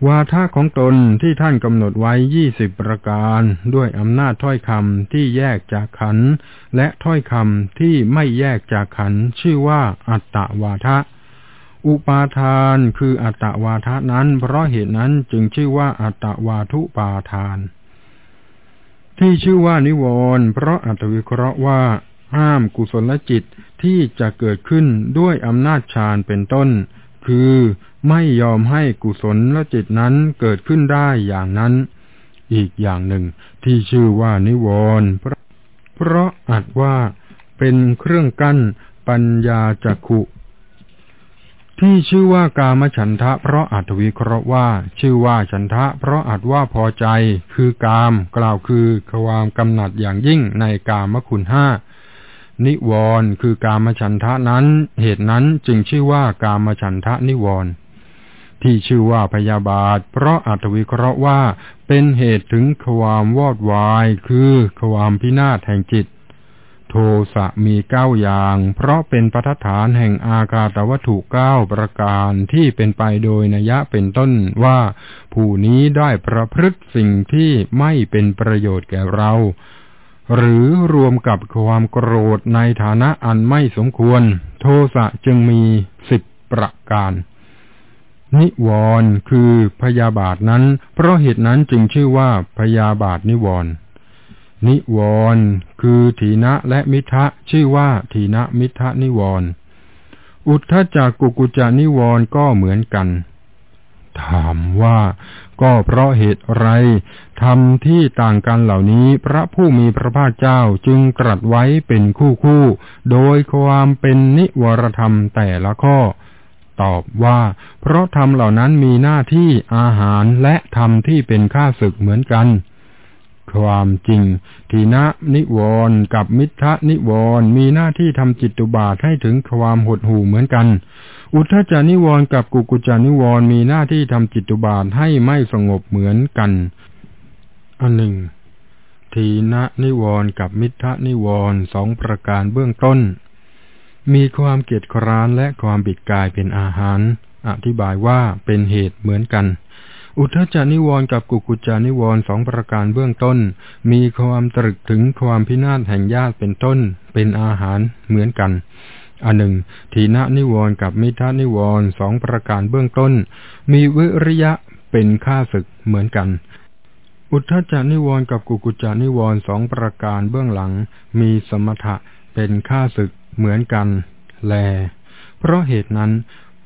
วาทะของตนที่ท่านกำหนดไว้ยี่สิบประการ ด้วยอำนาจถ้อยคำที่แยกจากขัน และถ้อยคำที่ไม่แยกจากขัน ชื่อว่าอัตตวาทะอุปาทานคืออัตตวาทะนั้น เพราะเหตุนั้นจึงชื่อว่าอัตตวาทุปาทาน ที่ชื่อว่านิวรณ์เพราะอัตวิเคราะห์ว่า ห้ามกุศลจิตที่จะเกิดขึ้นด้วยอำนาจฌานเป็นต้น คือไม่ยอมให้กุศลและจิตนั้นเกิดขึ้นได้อย่างนั้น อีกอย่างหนึ่ง ที่ชื่อว่านิวรณ์เพราะอัดว่าเป็นเครื่องกั้นปัญญาจักขุ ที่ชื่อว่ากามฉันทะเพราะอัตวิเคราะห์ว่า ชื่อว่าฉันทะเพราะอัดว่าพอใจ คือกาม กล่าวคือความกำหนัดอย่างยิ่งในกามคุณห้านิวรณ์คือกามฉันทะนั้น เหตุนั้นจึงชื่อว่ากามฉันทะนิวรณ์ที่ชื่อว่าพยาบาท เพราะอัตวิเคราะห์ว่าเป็นเหตุถึงความวอดวาย คือความพินาศแห่งจิต โทสะมีเก้าอย่าง เพราะเป็นประฐานแห่งอากาตวัตถุเก้าประการที่เป็นไปโดยนัยะเป็นต้นว่า ผู้นี้ได้ประพฤติสิ่งที่ไม่เป็นประโยชน์แก่เรา หรือรวมกับความโกรธในฐานะอันไม่สมควร โทสะจึงมีสิบประการนิวรณ์คือพยาบาทนั้น เพราะเหตุนั้นจึงชื่อว่าพยาบาทนิวรณ์ นิวรณ์คือถีนะและมิทะชื่อว่าถีนะมิทะนิวรณ์อุทธจักกุกุจานิวรณ์ก็เหมือนกัน ถามว่าก็เพราะเหตุไรทำที่ต่างกันเหล่านี้พระผู้มีพระภาคเจ้าจึงตรัสไว้เป็นคู่คู่โดยความเป็นนิวรธรรมแต่ละข้อ ตอบว่า เพราะธรรมเหล่านั้นมีหน้าที่อาหารและธรรมที่เป็นข้าศึกเหมือนกัน ความจริง ทีนะนิวรณ์กับมิทะนิวรณ์มีหน้าที่ทำจิตตุบาทให้ถึงความหดหู่เหมือนกัน อุทธจานิวรณ์กับกุกุจานิวรณ์มีหน้าที่ทำจิตตุบาทให้ไม่สงบเหมือนกัน อันหนึ่ง ทีนะนิวรณ์กับมิทะนิวรณ์สองประการเบื้องต้น มีความเกียจคร้านและความบิดกายเป็นอาหาร อธิบายว่าเป็นเหตุเหมือนกัน อุทธจานิวรณ์กับกุกุจานิวรณ์สองประการเบื้องต้น มีความตรึกถึงความพินาศแห่งญาติเป็นต้น เป็นอาหารเหมือนกันอันหนึ่งทีนนิวรณ์กับมิทานิวรณ์สองประการเบื้องต้น มีวิริยะเป็นค่าศึกเหมือนกัน อุทธจานิวรณ์กับกุกุจานิวรณ์สองประการเบื้องหลัง มีสมถะเป็นค่าศึกเหมือนกัน แล เพราะเหตุนั้น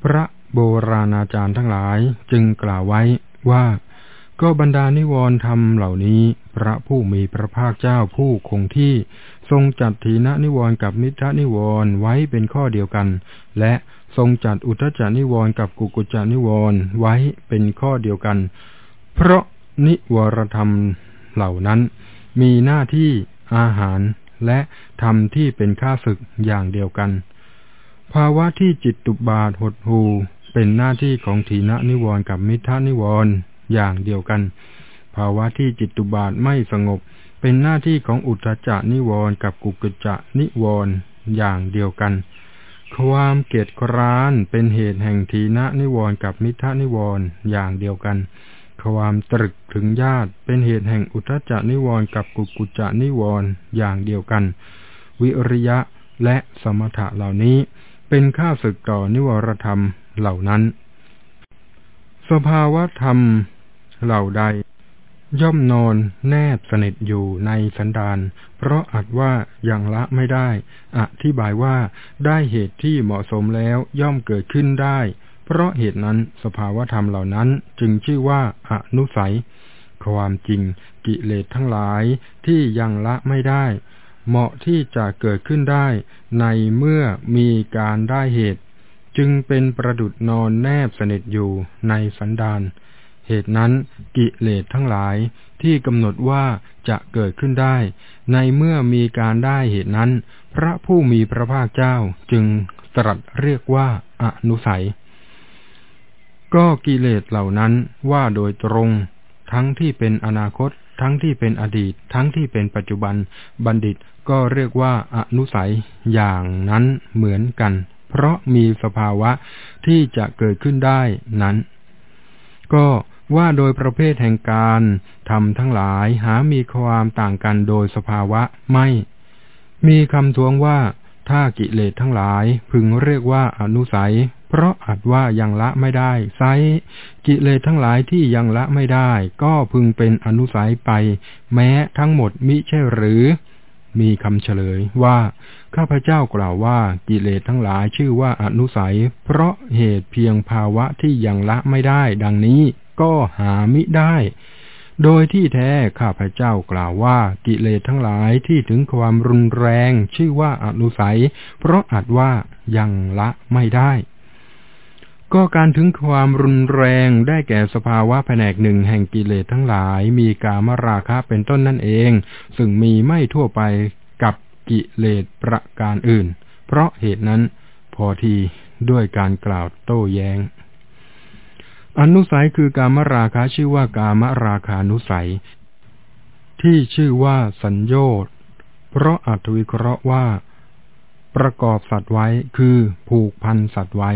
พระโบราณอาจารย์ทั้งหลายจึงกล่าวไว้ ว่าก็บรรดานิวรธรรมเหล่านี้ พระผู้มีพระภาคเจ้าผู้คงที่ ทรงจัดทีนนิวรกับมิทะนิวรไว้เป็นข้อเดียวกัน และทรงจัดอุทจานิวรกับกุกุจานิวรไว้เป็นข้อเดียวกัน เพราะนิวรธรรมเหล่านั้น มีหน้าที่อาหารและธรรมที่เป็นค่าศึกอย่างเดียวกัน ภาวะที่จิตตุบาทหดหู เป็นหน้าที่ของทีนนิวรณ์กับมิทานิวรณ์อย่างเดียวกัน ภาวะที่จิตตุบาทไม่สงบ เป็นหน้าที่ของอุทจานิวรณ์กับกุกจะนิวรณ์อย่างเดียวกัน ความเกียดคร้านเป็นเหตุแห่งทีนะนิวรณ์กับมิทะนิวรณ์อย่างเดียวกัน ความตรึกถึงญาติเป็นเหตุแห่งอุทจานิวรณ์กับกุกุจานิวรณ์อย่างเดียวกัน วิริยะและสมถะเหล่านี้เป็นข้าศึกต่อนิวรธรรม เหล่านั้น สภาวะธรรมเหล่าใด ย่อมนอนแนบสนิทอยู่ในสันดานเพราะอาจว่ายังละไม่ได้ อธิบายว่าได้เหตุที่เหมาะสมแล้วย่อมเกิดขึ้นได้ เพราะเหตุนั้นสภาวะธรรมเหล่านั้นจึงชื่อว่าอนุสัย ความจริงกิเลสทั้งหลายที่ยังละไม่ได้เหมาะที่จะเกิดขึ้นได้ในเมื่อมีการได้เหตุ จึงเป็นประดุดนอนแนบสนิทอยู่ในสันดาน เหตุนั้นกิเลสทั้งหลายที่กำหนดว่าจะเกิดขึ้นได้ ในเมื่อมีการได้เหตุนั้น พระผู้มีพระภาคเจ้าจึงตรัสเรียกว่าอนุสัย ก็กิเลสเหล่านั้นว่าโดยตรง ทั้งที่เป็นอนาคต ทั้งที่เป็นอดีต ทั้งที่เป็นปัจจุบัน บัณฑิตก็เรียกว่าอนุสัยอย่างนั้นเหมือนกัน เพราะมีสภาวะที่จะเกิดขึ้นได้นั้น ก็ว่าโดยประเภทแห่งการทำทั้งหลายหามีความต่างกันโดยสภาวะไม่ มีคำทวงว่าถ้ากิเลสทั้งหลายพึงเรียกว่าอนุสัย เพราะอาจว่ายังละไม่ได้ไซกิเลสทั้งหลายที่ยังละไม่ได้ ก็พึงเป็นอนุสัยไป แม้ทั้งหมดมิใช่หรือ มีคำเฉลยว่าข้าพเจ้ากล่าวว่ากิเลสทั้งหลายชื่อว่าอนุสัย เพราะเหตุเพียงภาวะที่ยังละไม่ได้ ดังนี้ก็หามิได้ โดยที่แท้ข้าพเจ้ากล่าวว่ากิเลสทั้งหลายที่ถึงความรุนแรง ชื่อว่าอนุสัย เพราะอาจว่ายังละไม่ได้ ก็การถึงความรุนแรงได้แก่สภาวะแผนกหนึ่งแห่งกิเลสทั้งหลาย มีกามราคะเป็นต้นนั่นเอง ซึ่งมีไม่ทั่วไปกับกิเลสประการอื่น เพราะเหตุนั้นพอทีด้วยการกล่าวโต้แยง้ง อนุสัยคือการมราคะชื่อว่ากามราคานุสัย ที่ชื่อว่าสัญโยชน์เพราะอัตวิเคราะห์ว่า ประกอบสัตว์ไว้คือผูกพันสัตว์ไว้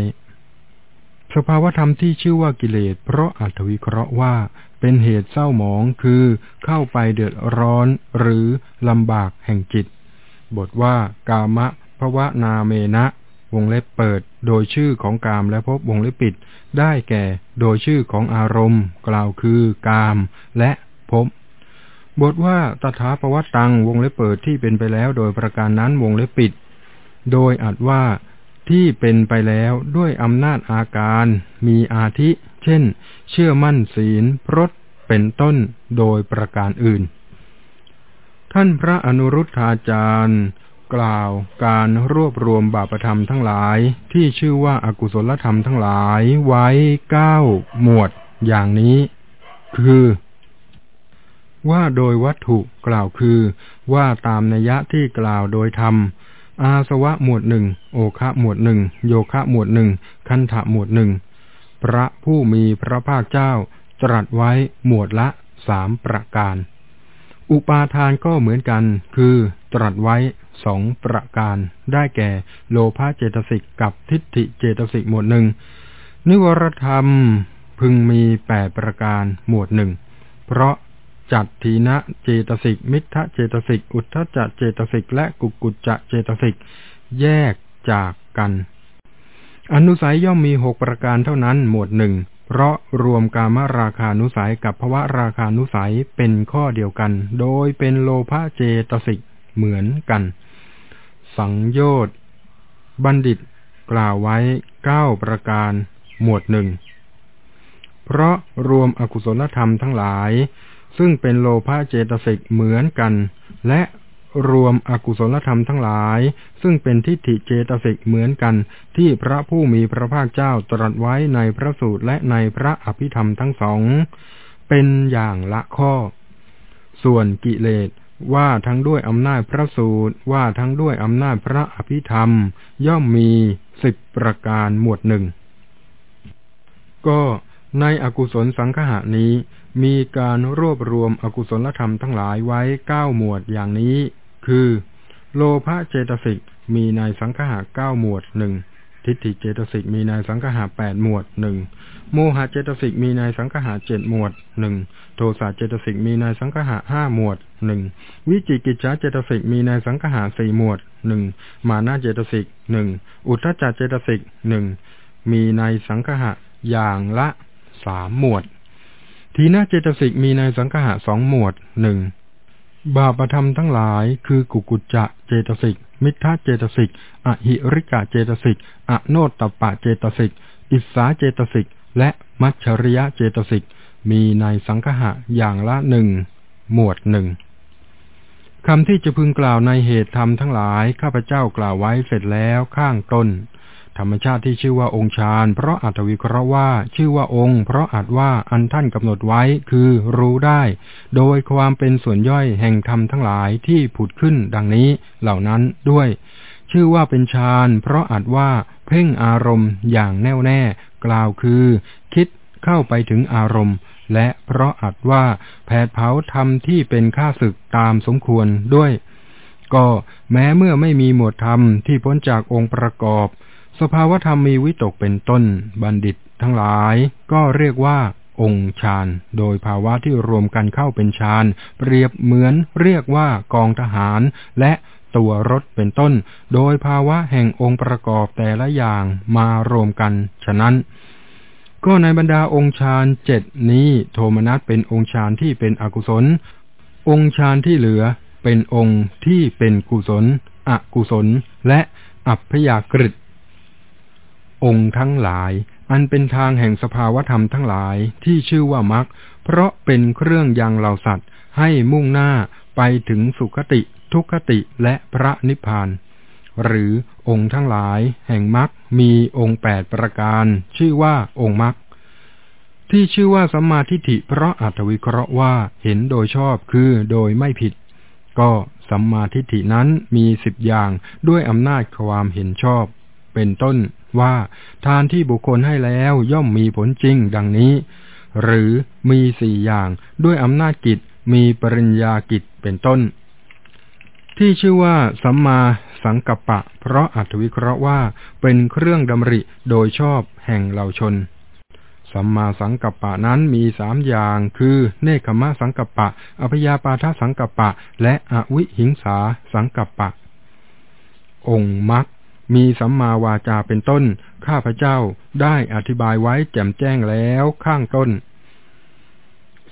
สภาวธรรมที่ชื่อว่ากิเลส เพราะอัตวิเคราะห์ว่าเป็นเหตุเศร้าหมองคือเข้าไปเดือดร้อนหรือลำบากแห่งจิต บทว่ากามะภวะนาเมนะวงเล็บเปิด โดยชื่อของกามและพบวงเล็บปิด ได้แก่ โดยชื่อของอารมณ์ กล่าวคือกามและพบบทว่าตถาปวัตตังวงเล็บเปิดที่เป็นไปแล้วโดยประการนั้นวงเล็บปิด โดยอัดว่า ที่เป็นไปแล้วด้วยอำนาจอาการมีอาทิ เช่น เชื่อมั่นศีลพรตเป็นต้นโดยประการอื่น ท่านพระอนุรุทธาจารย์กล่าวการรวบรวมบาปธรรมทั้งหลายที่ชื่อว่าอากุศลธรรมทั้งหลายไว้เก้าหมวดอย่างนี้ คือ ว่าโดยวัตถุกล่าวคือ ว่าตามนัยยะที่กล่าวโดยธรรม อาสวะหมวดหนึ่ง โอคะหมวดหนึ่ง โยคะหมวดหนึ่ง คันธะหมวดหนึ่ง พระผู้มีพระภาคเจ้า ตรัสไว้หมวดละสามประการ อุปาทานก็เหมือนกัน คือ ตรัสไว้สองประการ ได้แก่ โลภะเจตสิกกับทิฏฐิเจตสิกหมวดหนึ่ง นิวรธรรมพึงมีแปดประการหมวดหนึ่ง เพราะ จัดทีนะเจตสิก มิทะเจตสิก อุทธจัเจตสิก และกุกุจจะเจตสิก แยกจากกัน อนุสัยย่อมมีหกประการเท่านั้น หมวดหนึ่ง เพราะรวมกามราคานุสัยกับภวะราคานุสัยเป็นข้อเดียวกัน โดยเป็นโลภะเจตสิกเหมือนกัน สังโยชน์บัณฑิตกล่าวไว้เก้าประการ หมวดหนึ่ง เพราะรวมอกุศลธรรมทั้งหลาย ซึ่งเป็นโลภะเจตสิกเหมือนกัน และรวมอกุศลธรรมทั้งหลาย ซึ่งเป็นทิฏฐิเจตสิกเหมือนกัน ที่พระผู้มีพระภาคเจ้าตรัสไว้ในพระสูตรและในพระอภิธรรมทั้งสอง เป็นอย่างละข้อ ส่วนกิเลสว่าทั้งด้วยอำนาจพระสูตร ว่าทั้งด้วยอำนาจพระอภิธรรม ย่อมมีสิบประการหมวดหนึ่ง ก็ในอกุศลสังหะนี้ มีการรวบรวมอกุศลธรรมทั้งหลายไว้เก้าหมวดอย่างนี้ คือ โลภะเจตสิกมีในสังหะเก้าหมวดหนึ่งทิฏฐิเจตสิกมีในสังหะแปดหมวดหนึ่งโมหะเจตสิกมีในสังหะเจ็ดหมวดหนึ่งโทสะเจตสิกมีในสังหะห้าหมวดหนึ่งวิจิกิจฉาเจตสิกมีในสังหะสี่หมวดหนึ่งมานาเจตสิกหนึ่งอุทธจเจตสิกหนึ่งมีในสังหะอย่างละสามหมวด ทีนาเจตสิกมีในสังหะสองหมวดหนึ่งบาปธรรมทั้งหลายคือกุกุจจะเจตสิก มิทธะเจตสิก อหิริกะเจตสิก อโนตตปะเจตสิก อิสาเจตสิก และมัชชริยะเจตสิก มีในสังคหะอย่างละหนึ่งหมวดหนึ่งคำที่จะพึงกล่าวในเหตุธรรมทั้งหลายข้าพเจ้ากล่าวไว้เสร็จแล้วข้างต้น ธรรมชาติที่ชื่อว่าองค์ฌานเพราะอัตวิเคราะห์ว่าชื่อว่าองค์ เพราะอัดว่าอันท่านกำหนดไว้คือรู้ได้ โดยความเป็นส่วนย่อยแห่งธรรมทั้งหลายที่ผุดขึ้นดังนี้เหล่านั้นด้วย ชื่อว่าเป็นฌานเพราะอัดว่าเพ่งอารมณ์อย่างแน่วแน่ กล่าวคือ คิดเข้าไปถึงอารมณ์ และเพราะอัดว่าแผดเผาธรรมที่เป็นข้าศึกตามสมควรด้วย ก็แม้เมื่อไม่มีหมวดธรรมที่พ้นจากองค์ประกอบ สภาวธรรมมีวิตกเป็นต้น บัณฑิตทั้งหลาย ก็เรียกว่า องค์ฌาน โดยภาวะที่รวมกันเข้าเป็นฌาน เปรียบเหมือนเรียกว่ากองทหาร และตัวรถเป็นต้น โดยภาวะแห่งองค์ประกอบแต่ละอย่างมารวมกัน ฉะนั้น ก็ในบรรดาองค์ฌานเจ็ดนี้โทมนัสเป็นองค์ฌานที่เป็นอกุศล องค์ฌานที่เหลือเป็นองค์ที่เป็นกุศล อกุศล และอัพยากฤิ องค์ทั้งหลาย อันเป็นทางแห่งสภาวธรรมทั้งหลายที่ชื่อว่ามรรคเพราะเป็นเครื่องยังเหล่าสัตว์ให้มุ่งหน้าไปถึงสุคติทุคติและพระนิพพาน หรือองค์ทั้งหลาย แห่งมรรคมีองค์แปดประการ ชื่อว่าองค์มรรคที่ชื่อว่าสัมมาทิฏฐิเพราะอัตวิเคราะห์ว่าเห็นโดยชอบคือโดยไม่ผิด ก็สัมมาทิฏฐินั้นมีสิบอย่างด้วยอำนาจความเห็นชอบเเป็นต้น ว่าทานที่บุคคลให้แล้วย่อมมีผลจริงดังนี้ หรือมีสี่อย่างด้วยอำนาจกิจมีปริญญากิจเป็นต้น ที่ชื่อว่าสัมมาสังกัปปะ เพราะอัตวิเคราะห์ว่าเป็นเครื่องดำริโดยชอบแห่งเหล่าชนสัมมาสังกัปปะนั้นมีสามอย่างคือ เนคขมะสังกัปปะ อภยาปาทสังกัปปะ และอวิหิงสาสังกัปปะ องค์มรรค มีสัมมาวาจาเป็นต้น ข้าพเจ้าได้อธิบายไว้แจ่มแจ้งแล้วข้างต้น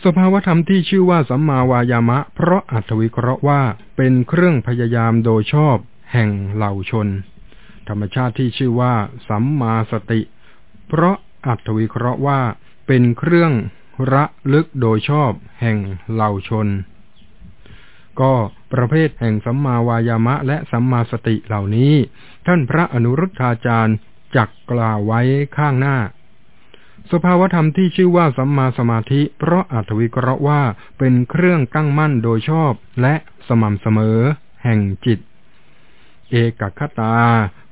สภาวธรรมที่ชื่อว่าสัมมาวายามะ เพราะอัตวิเคราะห์ว่าเป็นเครื่องพยายามโดยชอบแห่งเหล่าชน ธรรมชาติที่ชื่อว่า สัมมาสติ เพราะอัตวิเคราะห์ว่าเป็นเครื่องระลึกโดยชอบแห่งเหล่าชน ก็ประเภทแห่งสัมมาวายามะและสัมมาสติเหล่านี้ ท่านพระอนุรุทธาจารย์จักกล่าวไว้ข้างหน้า สภาวธรรมที่ชื่อว่าสัมมาสมาธิ เพราะอัตวิเคราะห์ว่าเป็นเครื่องตั้งมั่นโดยชอบและสม่ำเสมอ แห่งจิต เอกคตา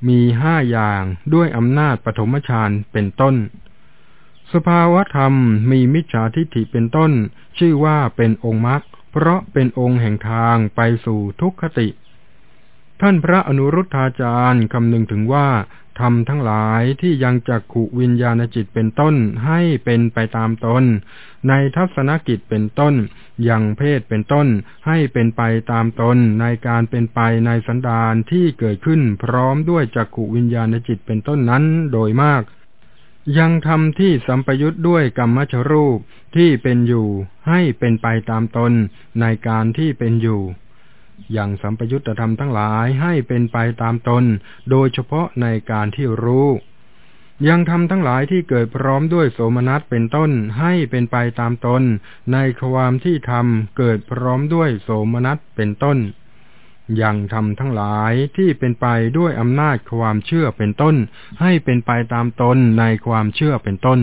มีห้าอย่างด้วยอำนาจปฐมฌานเป็นต้น สภาวธรรมมีมิจฉาทิฏฐิเป็นต้น ชื่อว่าเป็นองค์มรรคเพราะเป็นองค์แห่งทางไปสู่ทุกขติ ท่านพระอนุรุทธาจารย์คำนึงถึงว่าทำทั้งหลายที่ยังจักขุวิญญาณจิตเป็นต้นให้เป็นไปตามตน ในทัศนกิจเป็นต้น ยังเพศเป็นต้น ให้เป็นไปตามตน ในการเป็นไปในสันดานที่เกิดขึ้นพร้อมด้วยจักขุวิญญาณจิตเป็นต้นนั้นโดยมาก ยังทำที่สัมปยุทธ์ด้วยกรรมชรูปที่เป็นอยู่ ให้เป็นไปตามตน ในการที่เป็นอยู่ อย่างสัมปยุตธรรมทั้งหลายให้เป็นไปตามตน โดยเฉพาะในการที่รู้ยังทำทั้งหลายที่เกิดพร้อมด้วยโสมนัสเป็นต้นให้เป็นไปตามตน ในความที่ทำเกิดพร้อมด้วยโสมนัสเป็นต้น ยังทำทั้งหลายที่เป็นไปด้วยอำนาจความเชื่อเป็นต้น ให้เป็นไปตามตนในความเชื่อเป็นต้น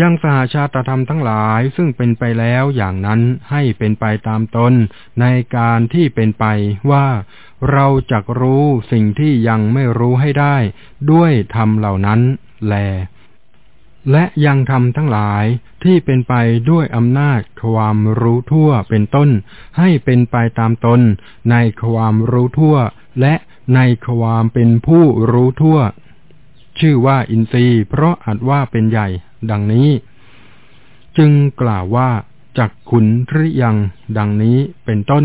ยังสหาชาตธรรมทั้งหลายซึ่งเป็นไปแล้วอย่างนั้นให้เป็นไปตามตนในการที่เป็นไปว่าเราจะรู้สิ่งที่ยังไม่รู้ให้ได้ ด้วยธรรมเหล่านั้นแล และยังทำทั้งหลายที่เป็นไปด้วยอำนาจความรู้ทั่วเป็นต้น ให้เป็นไปตามตนในความรู้ทั่ว และในความเป็นผู้รู้ทั่ว ชื่อว่าอินทรีย์เพราะอัดว่าเป็นใหญ่ ดังนี้ จึงกล่าวว่าจักขุนหรือยังดังนี้เป็นต้น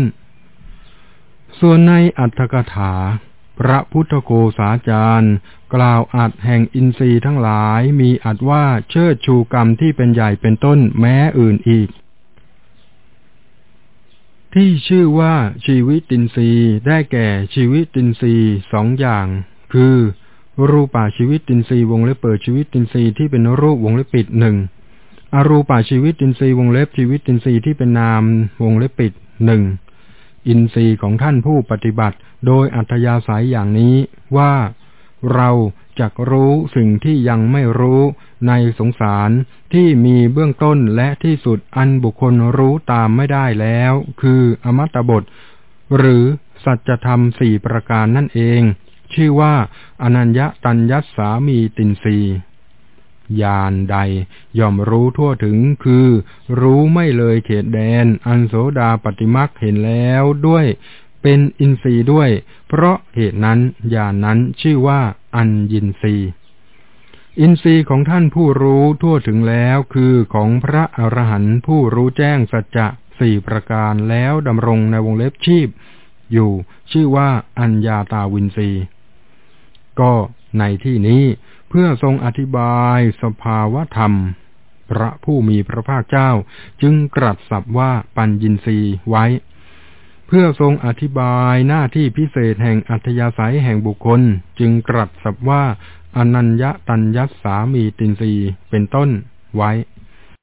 ส่วนในอัตถกถา พระพุทธโกษาจารย์ กล่าวอัดแห่งอินทรีย์ทั้งหลายมีอัดว่าเชิดชูกรรมที่เป็นใหญ่เป็นต้นแม้อื่นอีกที่ชื่อว่าชีวิตินทรีย์ได้แก่ชีวิตินทรีย์สองอย่าง คือ รูปาชีวิตินทรีย์วงเล็บเปิดชีวิตินทรีย์ที่เป็นรูปวงเล็บปิดหนึ่งอรูปาชีวิตินทรีย์วงเล็บชีวิตินทรีย์ที่เป็นนามวงเล็บปิดหนึ่งอินทรีย์ของท่านผู้ปฏิบัติ โดยอัธยาศัยอย่างนี้ว่าเราจะรู้สิ่งที่ยังไม่รู้ในสงสารที่มีเบื้องต้นและที่สุดอันบุคคลรู้ตามไม่ได้แล้ว คืออมตะบท หรือสัจธรรมสี่ประการนั่นเอง ชื่อว่า อนัญญตัญญัสามีตินรียานใดย่อมรู้ทั่วถึงคือ รู้ไม่เลยเขตแดน อันโสดาปฏิมักเห็นแล้วด้วย เป็นอินทรีย์ด้วย เพราะเหตุนั้นญาณนนั้นชื่อว่า อัญญินทรีย์อินทรีย์ของท่านผู้รู้ทั่วถึงแล้วคือของพระอรหันต์ผู้รู้แจ้งสัจจะสี่ประการแล้วดำรงในวงเล็บชีพ อยู่ชื่อว่าอัญญาตาวินทรีย์ ก็ในที่นี้เพื่อทรงอธิบายสภาวธรรม พระผู้มีพระภาคเจ้า จึงกรัสสับว่าปัญญินรีไว้ เพื่อทรงอธิบายหน้าที่พิเศษแห่งอัธยาศัยแห่งบุคคล จึงกรัสสับว่าอนัญญตัญญสสามีตินรีเป็นต้นไว้